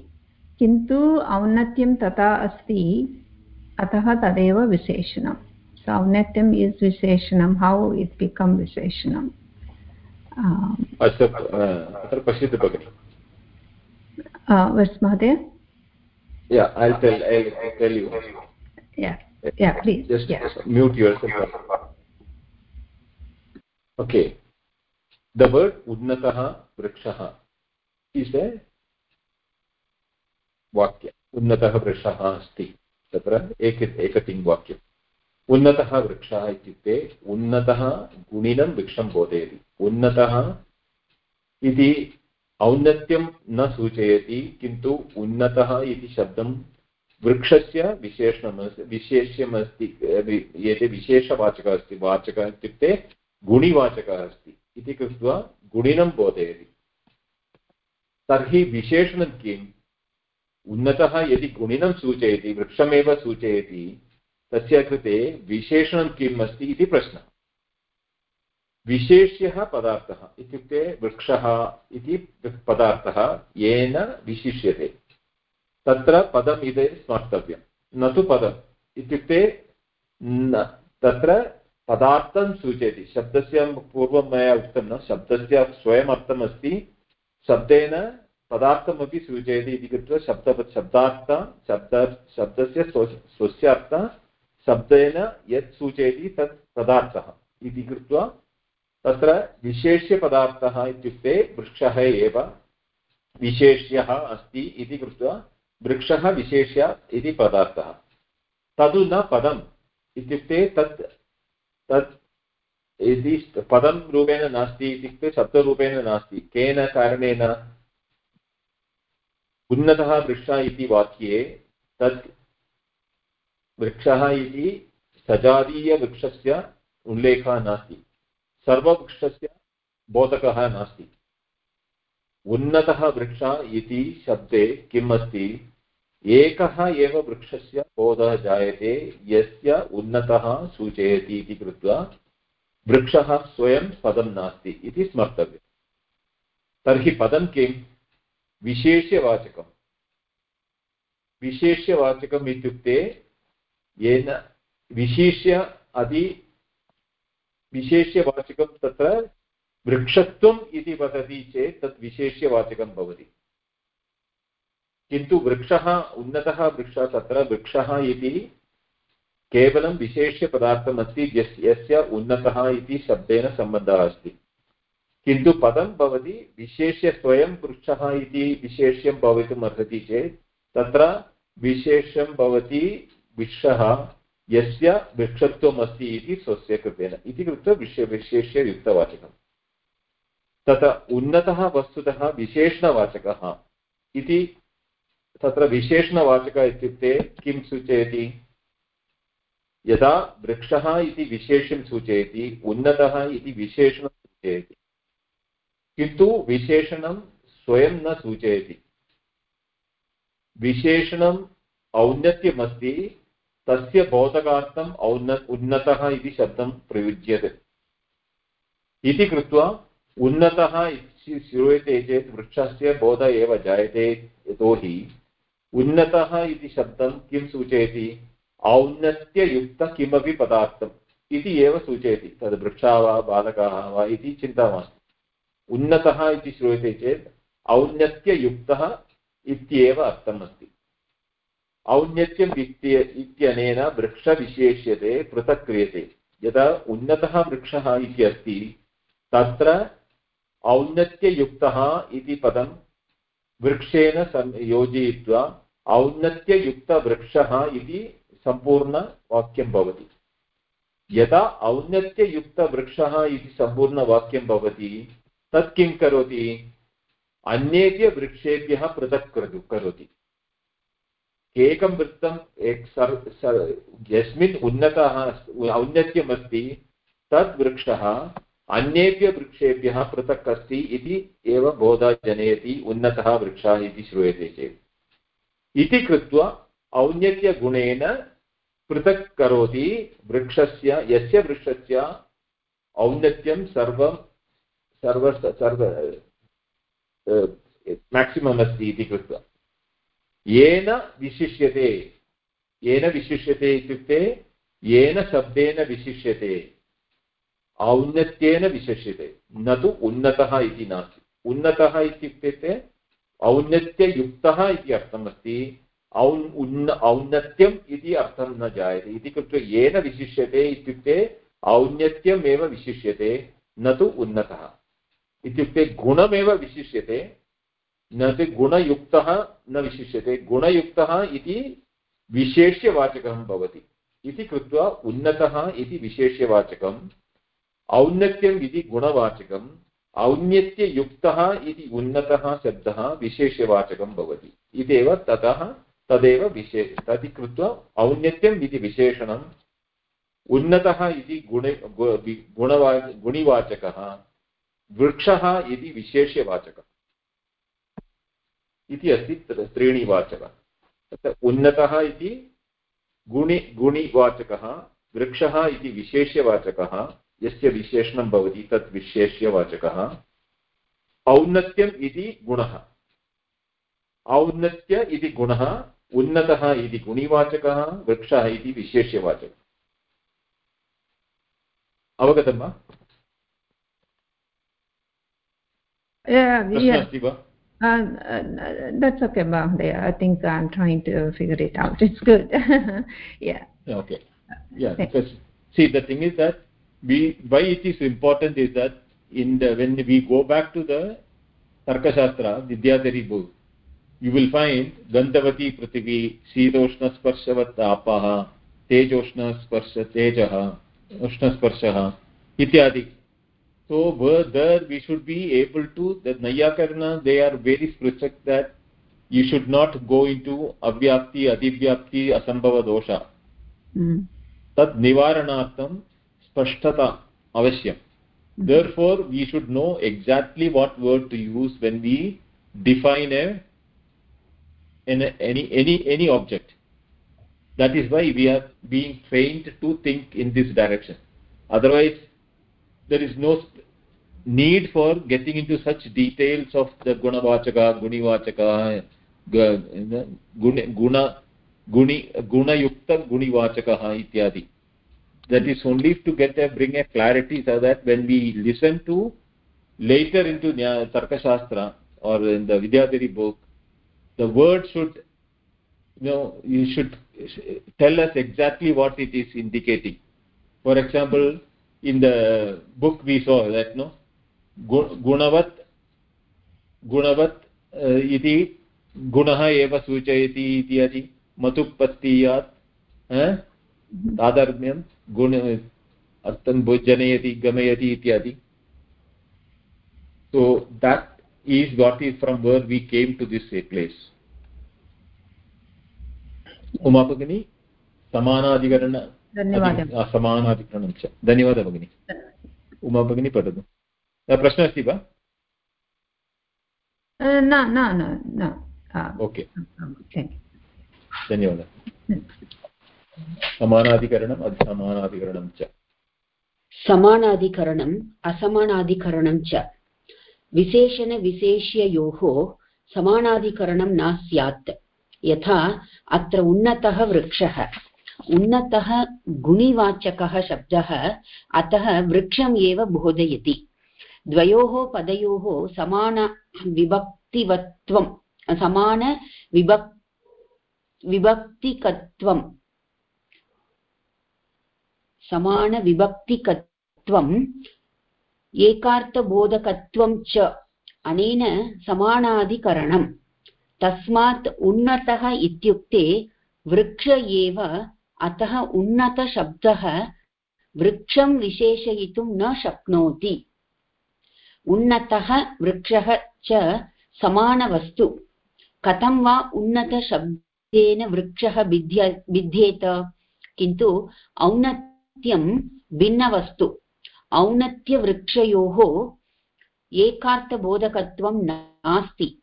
किन्तु औन्नत्यं तथा अस्ति अतः तदेव विशेषणं सो औन्नत्यम् इस् विशेषणं हौ इट् बिकम् विशेषणम् अत्र पश्यतु भगिनि वस् महोदय Yeah, I'll tell, I'll tell you. Yeah, yeah, please. Just yeah. mute yourself. Okay. The word Unnataha Vrikshaha is a वाक्य उन्नतः वृक्षः अस्ति तत्र एक एकटिङ् वाक्यम्। उन्नतः वृक्षः इत्युक्ते उन्नतः गुणिनं वृक्षं बोधयति। उन्नतः इति औन्नत्यं न सूचयति, किन्तु उन्नतः इति शब्दं वृक्षस्य विशेषणम् विशेष्यमस्ति एते विशेषवाचकः अस्ति, वाचकः इत्युक्ते गुणिवाचकः अस्ति। इति कृत्वा गुणिनं बोधयति। तर्हि विशेषणं किम् उन्नतः यदि गुणिनं सूचयति, वृक्षमेव सूचयति, तस्य कृते विशेषणं किम् अस्ति इति प्रश्नः। विशेष्यः पदार्थः इत्युक्ते वृक्षः इति पदार्थः येन विशिष्यते। तत्र पदम् स्मर्तव्यं। न तु पदम्। इत्युक्ते तत्र पदार्थं सूचयति। शब्दस्य पूर्वं मया उक्तं न। शब्दस्य स्वयम् अर्थमस्ति। शब्देन पदार्थमपि सूचयति इति कृत्वा शब्द शब्दार्थ, शब्द शब्दस्य स्वस्य अर्थः, शब्देन यत् सूचयति तत् पदार्थः इति कृत्वा तत्र विशेष्यपदार्थः इत्युक्ते वृक्षः एव विशेष्यः अस्ति इति कृत्वा वृक्षः विशेष्य इति पदार्थः। तदु न पदम् इत्युक्ते तत् तत् यदि पदं रूपेण नास्ति इत्युक्ते शब्दरूपेण नास्ति, केन कारणेन उन्नतः वृक्षः इति वाक्ये तत् वृक्षः इति सजातीयवृक्षस्य उल्लेखः नास्ति, सर्ववृक्षस्य बोधकः नास्ति। उन्नतः वृक्षः इति शब्दे किम् अस्ति? एकः एव वृक्षस्य बोधः जायते, यस्य उन्नतः सूचयति इति कृत्वा वृक्षः स्वयं पदं नास्ति इति स्मर्तव्यम्। तर्हि पदं किं? विशेष्यवाचकम्। विशेष्यवाचकम् इत्युक्ते येन विशिष्य अति विशेष्यवाचकं तत्र वृक्षत्वम् इति वदति चेत् तत् विशेष्यवाचकं भवति। किन्तु वृक्षः उन्नतः वृक्षः तत्र वृक्षः इति केवलं विशेष्यपदार्थम् अस्ति यस्य उन्नतः इति शब्देन सम्बन्धः अस्ति। किन्तु पदं भवति विशेष्य स्वयं वृक्षः इति विशेष्यं भवितुम् अर्हति चेत्, तत्र विशेषं भवति वृक्षः, यस्य वृक्षत्वम् अस्ति इति स्वस्य कृतेन। इति कृत्वा विशे, विशेष्ययुक्तवाचकम्। तत्र उन्नतः वस्तुतः विशेषणवाचकः इति तत्र विशेषणवाचकः इत्युक्ते किं सूचयति? यदा वृक्षः इति विशेषं सूचयति, उन्नतः इति विशेषणं सूचयति। किन्तु विशेषणं स्वयं न सूचयति। विशेषणम् औन्नत्यमस्ति, तस्य बोधकार्थम् औन्न, उन्नतः इति शब्दं प्रयुज्यते। इति कृत्वा उन्नतः श्रूयते चेत् वृक्षस्य बोध एव जायते यतोहि उन्नतः इति शब्दं किं सूचयति? औन्नत्ययुक्त किमपि पदार्थम् इति एव सूचयति। तद् वृक्षः वा, बालकाः वा इति चिन्ता मास्तु। उन्नतः इति श्रूयते चेत् औन्नत्ययुक्तः इत्येव अर्थम् अस्ति। औन्नत्यम् इत्य, इत्यनेन वृक्षविशेष्यते पृथक् क्रियते। यदा उन्नतः वृक्षः इति अस्ति, तत्र औन्नत्ययुक्तः इति पदं वृक्षेण सं योजयित्वा औन्नत्ययुक्तवृक्षः इति सम्पूर्णवाक्यं भवति। यदा औन्नत्ययुक्तवृक्षः इति सम्पूर्णवाक्यं भवति, तत् किं करोति? अन्येभ्य वृक्षेभ्यः पृथक् करोति एकं वृत्तं यस्मिन् उन्नतः औन्नत्यमस्ति, तद् वृक्षः अन्येभ्य वृक्षेभ्यः पृथक् अस्ति इति एव बोधः जनयति उन्नतः वृक्षः इति श्रूयते चेत्। इति कृत्वा औन्नत्यगुणेन पृथक् करोति वृक्षस्य, यस्य वृक्षस्य औन्नत्यं सर्वं सर्व सर्व मेक्सिमम् अस्ति इति कृत्वा। येन विशिष्यते येन विशिष्यते इत्युक्ते येन शब्देन विशिष्यते औन्नत्येन विशिष्यते, न तु उन्नतः इति नास्ति। उन्नतः इत्युक्ते औन्नत्ययुक्तः इति अर्थमस्ति औन् औन्नत्यम् इति अर्थं न जायते इति कृत्वा येन विशिष्यते इत्युक्ते औन्नत्यम् एव विशिष्यते न तु उन्नतः इत्युक्ते गुणमेव विशिष्यते न तु गुणयुक्तः न विशिष्यते गुणयुक्तः इति विशेष्यवाचकं भवति इति कृत्वा उन्नतः इति विशेष्यवाचकम् औन्नत्यम् इति गुणवाचकम् औन्नत्ययुक्तः इति उन्नतः शब्दः विशेष्यवाचकं भवति। इत्येव ततः तदेव विशेष तदि कृत्वा औन्नत्यम् इति विशेषणम्, उन्नतः इति गुण गुणवा, गुणिवाचकः, वृक्षः इति विशेष्यवाचकः। इति अस्ति त्रीणि वाचकः तत्र उन्नतः इति गुणि, गुणिवाचकः, वृक्षः इति विशेष्यवाचकः यस्य विशेषणं भवति तत् विशेष्यवाचकः औन्नत्यम् इति गुणः औन्नत्य इति गुणः उन्नतः इति गुणिवाचकः वृक्षः इति विशेष्यवाचकः अवगतं वा अस्ति वा Uh, that's okay, Mahodaya. I think I'm trying to figure it out. It's good. yeah. Okay. Yeah, because see, the thing is that we why it is important is that in the when we go back to the Tarkashastra, Vidyadhari book, you will find Gandhavati Prithivi, Sidoshna Sparshavat Apaha, Tejoshna Sparsha Tejaha, Ushna Sparshaha, ityadi. So there we should be able to, the Nayakarna, they are very specific that you should not go into avyapti, adivyapti, asambhava dosha. Mm. Tad nivaranartham spashtata avasyam. Mm. Therefore, we should know exactly what word to use when we define a, in a, any, any, any object. That is why we are being trained to think in this direction. Otherwise, there is no need for getting into such details of the gunavachaka gunivachaka guna guni gunayukta gunivachaka ityadi that is only to get a bring a clarity so that when we listen to later into tarka shastra or in the vidyadhari book the word should you know you should tell us exactly what it is indicating for example in the book we saw that no गुणवत् गुणवत् इति गुणः एव सूचयति इत्यादि मतुपत्तीयात् तादात्म्यं गुण अर्थं जनयति गमयति इत्यादि so that is what is from where we came to this place. Uma भगिनी समानाधिकरण समानाधिकरणं च धन्यवादः भगिनी उमा भगिनी पठतु प्रश्नः अस्ति वा न न न न ओके धन्यवादः समानाधिकरणम् असमानाधिकरणं च। समानाधिकरणम् असमानाधिकरणं च। विशेषणविशेष्ययोः समानाधिकरणं न स्यात्। यथा अत्र उन्नतः वृक्षः। उन्नतः गुणिवाचकः शब्दः अतः वृक्षम् एव बोधयति। द्वयोः पदयोः समानविभक्तिवत्वं समानविभक् विभक्तिकत्वं समानविभक्तिकत्वम् एकार्थबोधकत्वं च, अनेन समानाधिकरणम्। तस्मात् उन्नतः इत्युक्ते वृक्ष एव अतः उन्नतशब्दः वृक्षं विशेषयितुं न शक्नोति। उन्नतः वृक्षः च समानवस्तु। कथं वा उन्नतशब्देन वृक्षः भिद्य भिद्येत किन्तु औन्नत्यं भिन्नवस्तु। औन्नत्यवृक्षयोः एकार्थबोधकत्वं नास्ति।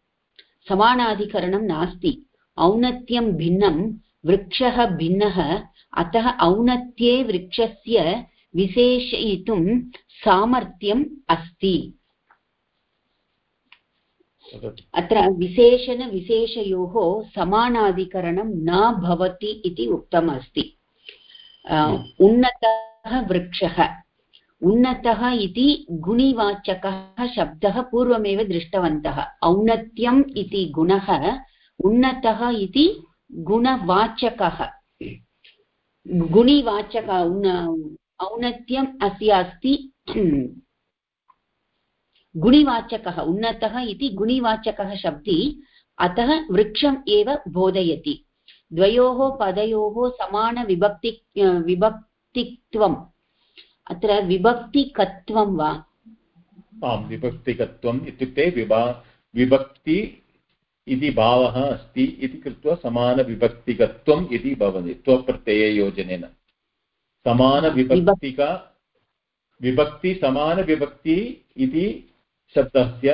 समानाधिकरणं नास्ति। औन्नत्यं भिन्नं, वृक्षः भिन्नः, अतः औन्नत्ये वृक्षस्य विशेषयितुं सामर्थ्यम् अस्ति। अत्र विशेषणविशेषयोः समानाधिकरणं न भवति इति उक्तमस्ति। उन्नतः वृक्षः। उन्नतः इति गुणिवाचकः शब्दः पूर्वमेव दृष्टवन्तः। औन्नत्यम् इति गुणः उन्नतः इति गुणवाचकः। गुणिवाचक औन्नत्यम् अस्य अस्ति। गुणिवाचकः उन्नतः इति गुणिवाचकः शब्दी अतः वृक्षम् एव बोधयति। द्वयोः पदयोः समानविभक्ति विभक्तित्वम्। अत्र विभक्तिकत्वं वा? आम् विभक्तिकत्वम् इत्युक्ते विभा विभक्ति इति भावः अस्ति इति कृत्वा समानविभक्तिकत्वम् इति भवति त्वप्रत्यययोजनेन समानविभक्तिका विभक्ति समानविभक्ति इति शब्दस्य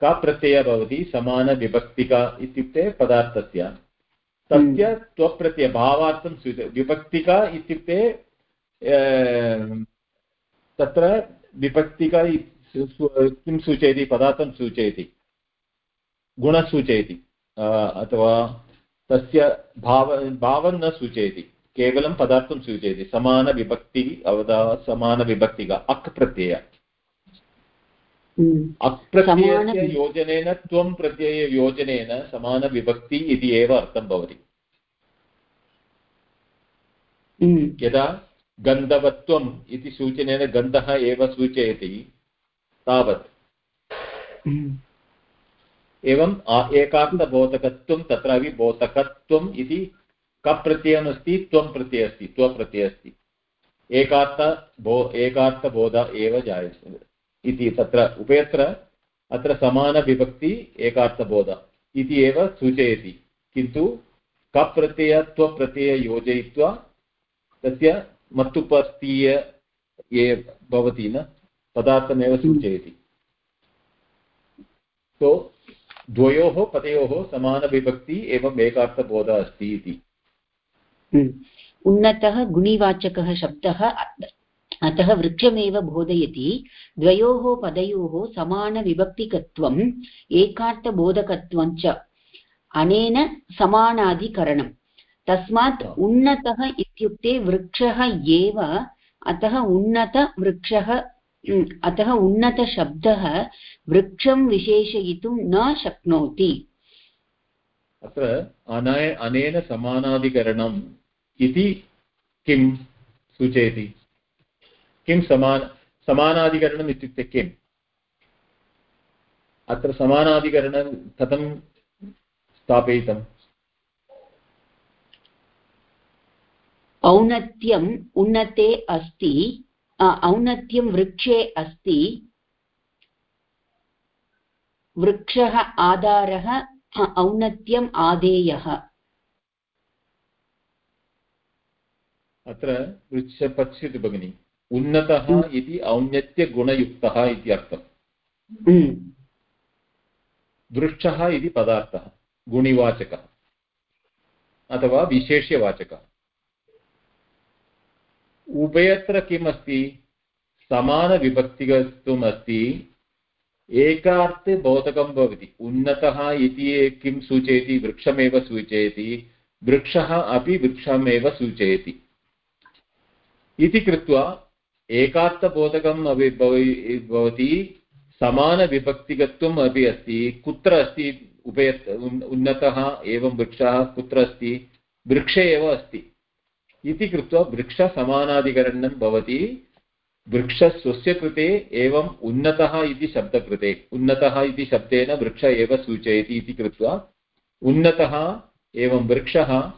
का प्रत्ययः भवति? समानविभक्तिका इत्युक्ते पदार्थस्य। तस्य हम्म। त्वप्रत्यय भावार्थं स्वीकृत्य विभक्तिका इत्युक्ते तत्र विभक्तिका किं सूचयति? पदार्थं सूचयति। गुणः सूचयति। अथवा तस्य भाव भावं न सूचयति। केवलं पदार्थं सूचयति। समानविभक्ति अवदा समानविभक्तिका। अक् प्रत्यय। हम्म। अक् प्रत्ययस्य योजनेन त्वं प्रत्यययोजनेन समानविभक्ति इति एव अर्थं भवति हम्म। यदा गन्धवत्वम् इति सूचनेन गन्धः एव सूचयति तावत् हम्म। एवम् एकान्तबोधकत्वं तत्रापि बोधकत्वम् इति कप् प्रत्ययमस्ति त्वं प्रत्ययः अस्ति त्वप्रत्ययः अस्ति एकार्थ बो एकार्थबोध एव जायते इति तत्र उभयत्र अत्र समानविभक्ति एकार्थबोध। इति एव सूचयति। किन्तु कप् प्रत्यय त्वप्रत्यय योजयित्वा तस्य मत्तुपस्थीय ये भवति न पदार्थमेव सूचयति। सो द्वयोः पदयोः समानविभक्ति एवम् एकार्थबोधः अस्ति इति। हम्म। उन्नतः गुणिवाचकः शब्दः अतः वृक्षमेव बोधयति द्वयोः पदयोः समानविभक्तिकत्वम् एकार्थबोधकत्वं च अनेन समानाधिकरणम् तस्मात् उन्नतः इत्युक्ते वृक्षः एव अतः उन्नतवृक्षः अतः उन्नतशब्दः वृक्षं विशेषयितुं न शक्नोति। अत्र अनेन समानाधिकरणम् इति किं सूचयति? किं समान समानाधिकरणम् इत्युक्ते किम् अत्र समानाधिकरणं कथं स्थापयितम् औन्नत्यम् उन्नते अस्ति औन्नत्यं वृक्षे अस्ति वृक्षः आधारः औन्नत्यम् आदेयः अत्र वृक्ष पश्यतु भगिनि। उन्नतः हम्म। इति औन्नत्यगुणयुक्तः इति अर्थम्। हम्म। इति पदार्थः गुणिवाचकः अथवा विशेष्यवाचकः। उभयत्र किम् अस्ति समानविभक्तिगत्वम् अस्ति एकार्थे बोधकं भवति। उन्नतः इति किं सूचयति? वृक्षमेव सूचयति। वृक्षः अपि वृक्षमेव सूचयति। इति कृत्वा एकार्थबोधकम् अपि भवति समानविभक्तिगत्वम् अपि अस्ति। कुत्र अस्ति उभय उन्नतः एवं वृक्षः, कुत्र अस्ति? वृक्षे एव अस्ति। इति कृत्वा वृक्षसमानाधिकरणं भवति। वृक्षस्वस्य कृते एवम् उन्नतः इति शब्दकृते। उन्नतः इति शब्देन वृक्ष एव सूचयति इति कृत्वा उन्नतः एवं वृक्षः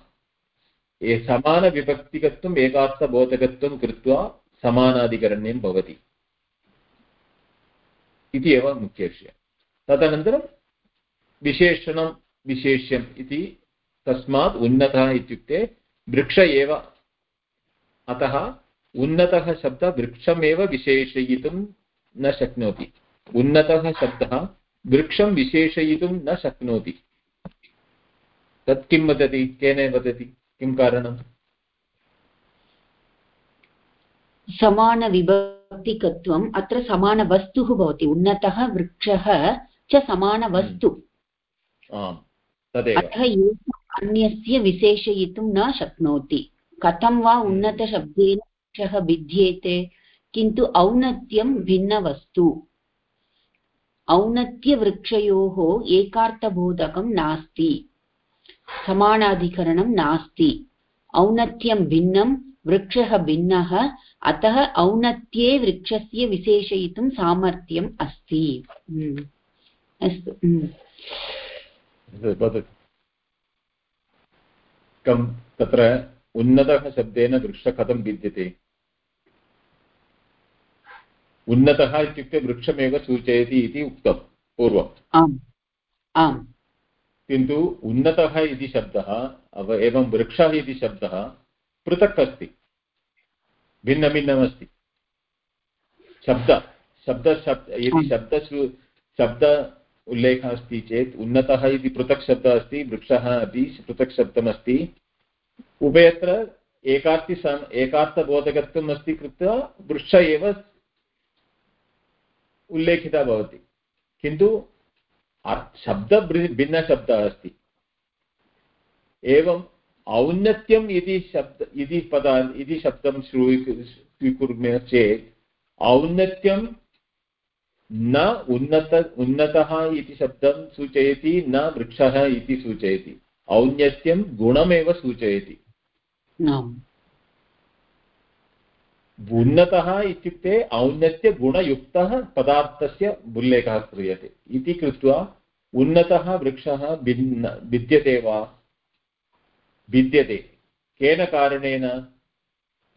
समानविभक्तिकत्वम् एकार्थबोधकत्वं कृत्वा समानाधिकरण्यं भवति। इति एव मुख्यविषयः। तदनन्तरं विशेषणं विशेष्यम् इति तस्मात् उन्नतः इत्युक्ते वृक्ष एव। अतः उन्नतः शब्दः वृक्षमेव विशेषयितुं न शक्नोति। उन्नतः शब्दः वृक्षं विशेषयितुं न शक्नोति। तत् किं वदति? केन वदति? किं कारणम्? समानविभक्तिकत्वम् अत्र समानवस्तुः भवति। उन्नतः वृक्षः च समानवस्तु तदेव। अतः अन्यस्य विशेषयितुं न शक्नोति। कथं वा उन्नतशब्देन वृक्षः भिद्येते किन्तु औन्नत्यं भिन्नवस्तु। औन्नत्यवृक्षयोः एकार्थबोधकं नास्ति। समानाधिकरणं नास्ति। औन्नत्यं भिन्नं वृक्षः भिन्नः अतः औन्नत्ये वृक्षस्य विशेषयितुं सामर्थ्यम् अस्ति। हम्म। अस्तु। हम्म। कं तत्र उन्नतः शब्देन वृक्षः कथं भिद्यते उन्नतः इत्युक्ते वृक्षमेव सूचयति इति उक्तं पूर्वम् आम्। आम्। किन्तु उन्नतः इति शब्दः एवं वृक्षः इति शब्दः पृथक् अस्ति। भिन्नभिन्नमस्ति। शब्द शब्द शब्द यदि शब्द शब्द उल्लेखः अस्ति चेत् उन्नतः इति पृथक् शब्दः अस्ति वृक्षः अपि पृथक् शब्दमस्ति। उभयत्र एकार्ति एकार्थबोधकत्वम् अस्ति कृत्वा वृक्ष एव उल्लेखिता भवति। किन्तु शब्द भिन्नशब्दः अस्ति। एवं औन्नत्यम् इति शब्द इति पदा इति शब्दं श्रूय स्वीकुर्मः चेत् औन्नत्यं न उन्नत उन्नतः इति शब्दं सूचयति न वृक्षः इति सूचयति। औन्नत्यं गुणमेव सूचयति। उन्नतः इत्युक्ते औन्नत्यगुणयुक्तः पदार्थस्य उल्लेखः क्रियते। इति कृत्वा उन्नतः वृक्षः भिन्न विद्यते वा? विद्यते। केन कारणेन?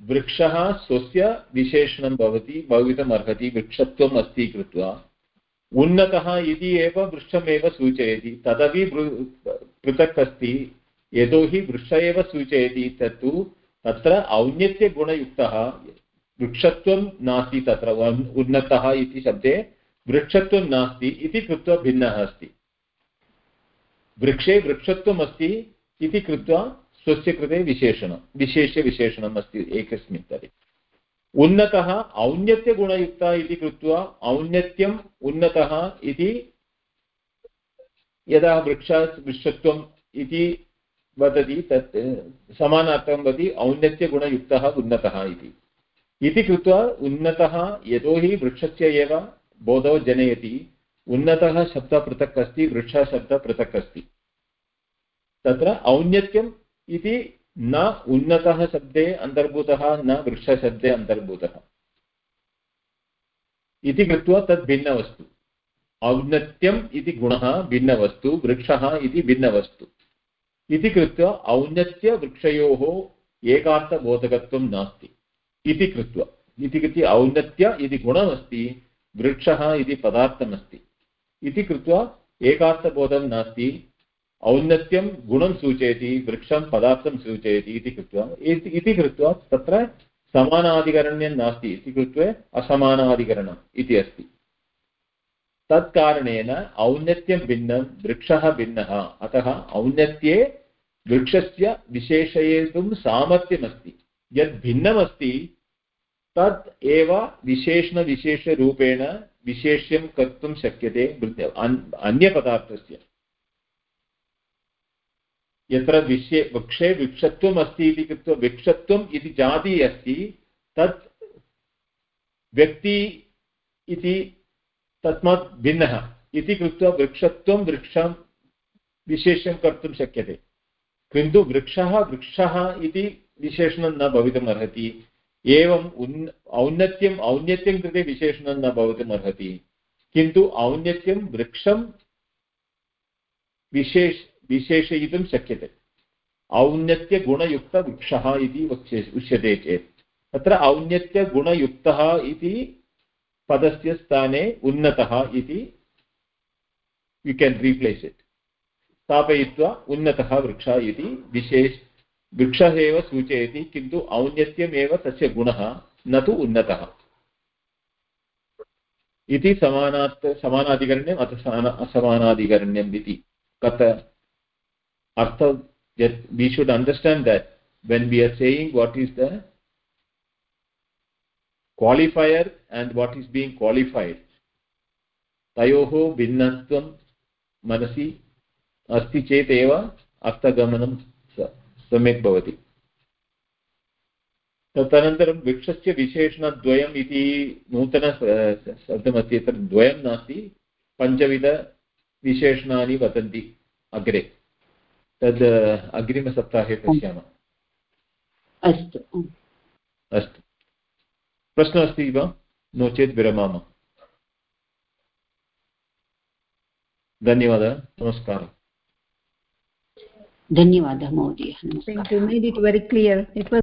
वृक्षः स्वस्य विशेषणं भवति भवितुम् अर्हति वृक्षत्वम् अस्ति कृत्वा। उन्नतः इति एव वृक्षमेव सूचयति, तदपि पृथक् अस्ति यतोहि वृक्ष एव सूचयति, तत्तु तत्र औन्नत्यगुणयुक्तः, वृक्षत्वं नास्ति तत्र उन्नतः इति शब्दे वृक्षत्वं नास्ति इति कृत्वा भिन्नः अस्ति। वृक्षे वृक्षत्वम् इति कृत्वा स्वस्य कृते विशेषणं विशेषविशेषणम् अस्ति एकस्मिन् तर्हि उन्नतः औन्नत्यगुणयुक्तः इति कृत्वा औन्नत्यम् उन्नतः इति यदा वृक्षा वृक्षत्वम् इति वदति तत्, समानार्थं वदति औन्नत्यगुणयुक्तः उन्नतः इति। इति कृत्वा उन्नतः यतोहि वृक्षस्य एव बोधो जनयति, उन्नतः शब्दः पृथक् अस्ति वृक्षशब्दः पृथक् अस्ति। तत्र औन्नत्यम् इति न उन्नतः शब्दे अन्तर्भूतः, न वृक्षशब्दे अन्तर्भूतः। इति कृत्वा तद् भिन्नवस्तु। औन्नत्यम् इति गुणः भिन्नवस्तु, वृक्षः इति भिन्नवस्तु। इति कृत्वा औन्नत्यवृक्षयोः एकार्थबोधकत्वं नास्ति। इति कृत्वा। इति कृत्वा औन्नत्य इति गुणमस्ति, वृक्षः इति पदार्थमस्ति। इति कृत्वा एकार्थबोधं नास्ति। औन्नत्यं गुणं सूचयति, वृक्षं पदार्थं सूचयति इति कृत्वा इति कृत्वा तत्र समानाधिकरण्यं नास्ति इति कृत्वा असमानाधिकरणम् इति अस्ति। तत्कारणेन औन्नत्यं भिन्नं, वृक्षः भिन्नः, अतः औन्नत्ये वृक्षस्य विशेषयितुं सामर्थ्यमस्ति। यद् भिन्नमस्ति तत् एव विशेषणविशेषरूपेण विशेष्यं कर्तुं शक्यते अन्यपदार्थस्य। यत्र विषये वृक्षे वृक्षत्वम् अस्ति इति कृत्वा वृक्षत्वम् इति जाति अस्ति, तत् व्यक्ति इति तस्मात् भिन्नः इति कृत्वा वृक्षत्वं वृक्षं विशेषं कर्तुं शक्यते। किन्तु वृक्षः वृक्षः इति विशेषणं न भवितुम् अर्हति, एवम् उन् औन्नत्यम् औन्नत्यं कृते विशेषणं न भवितुम् अर्हति। किन्तु औन्नत्यं वृक्षं विशेष विशेषयितुं शक्यते औन्नत्यगुणयुक्तवृक्षः इति उच्यते चेत् तत्र औन्नत्यगुणयुक्तः इति पदस्य स्थाने उन्नतः इति यु केन् रीप्लेस् इट् स्थापयित्वा उन्नतः वृक्षः इति विशेष वृक्षः एव सूचयति किन्तु औन्नत्यमेव तस्य गुणः न तु उन्नतः इति समानात् समानाधिकरण्यम् अथ असमानाधिकरण्यम् इति कथ अर्थ we should understand that when we are saying what is the qualifier and what is being qualified तयोः भिन्नत्वं मनसि अस्ति चेत् एव अर्थगमनं सम्यक् भवति तदनन्तरं वृक्षस्य विशेषणद्वयम् इति नूतन शब्दमस्ति तत्र द्वयं नास्ति पञ्चविधविशेषणानि वदन्ति अग्रे तद् अग्रिमसप्ताहे पश्यामः। अस्तु अस्तु। प्रश्नः अस्ति वा? नो चेत् विरमामः। धन्यवादः नमस्कारः। धन्यवादः महोदय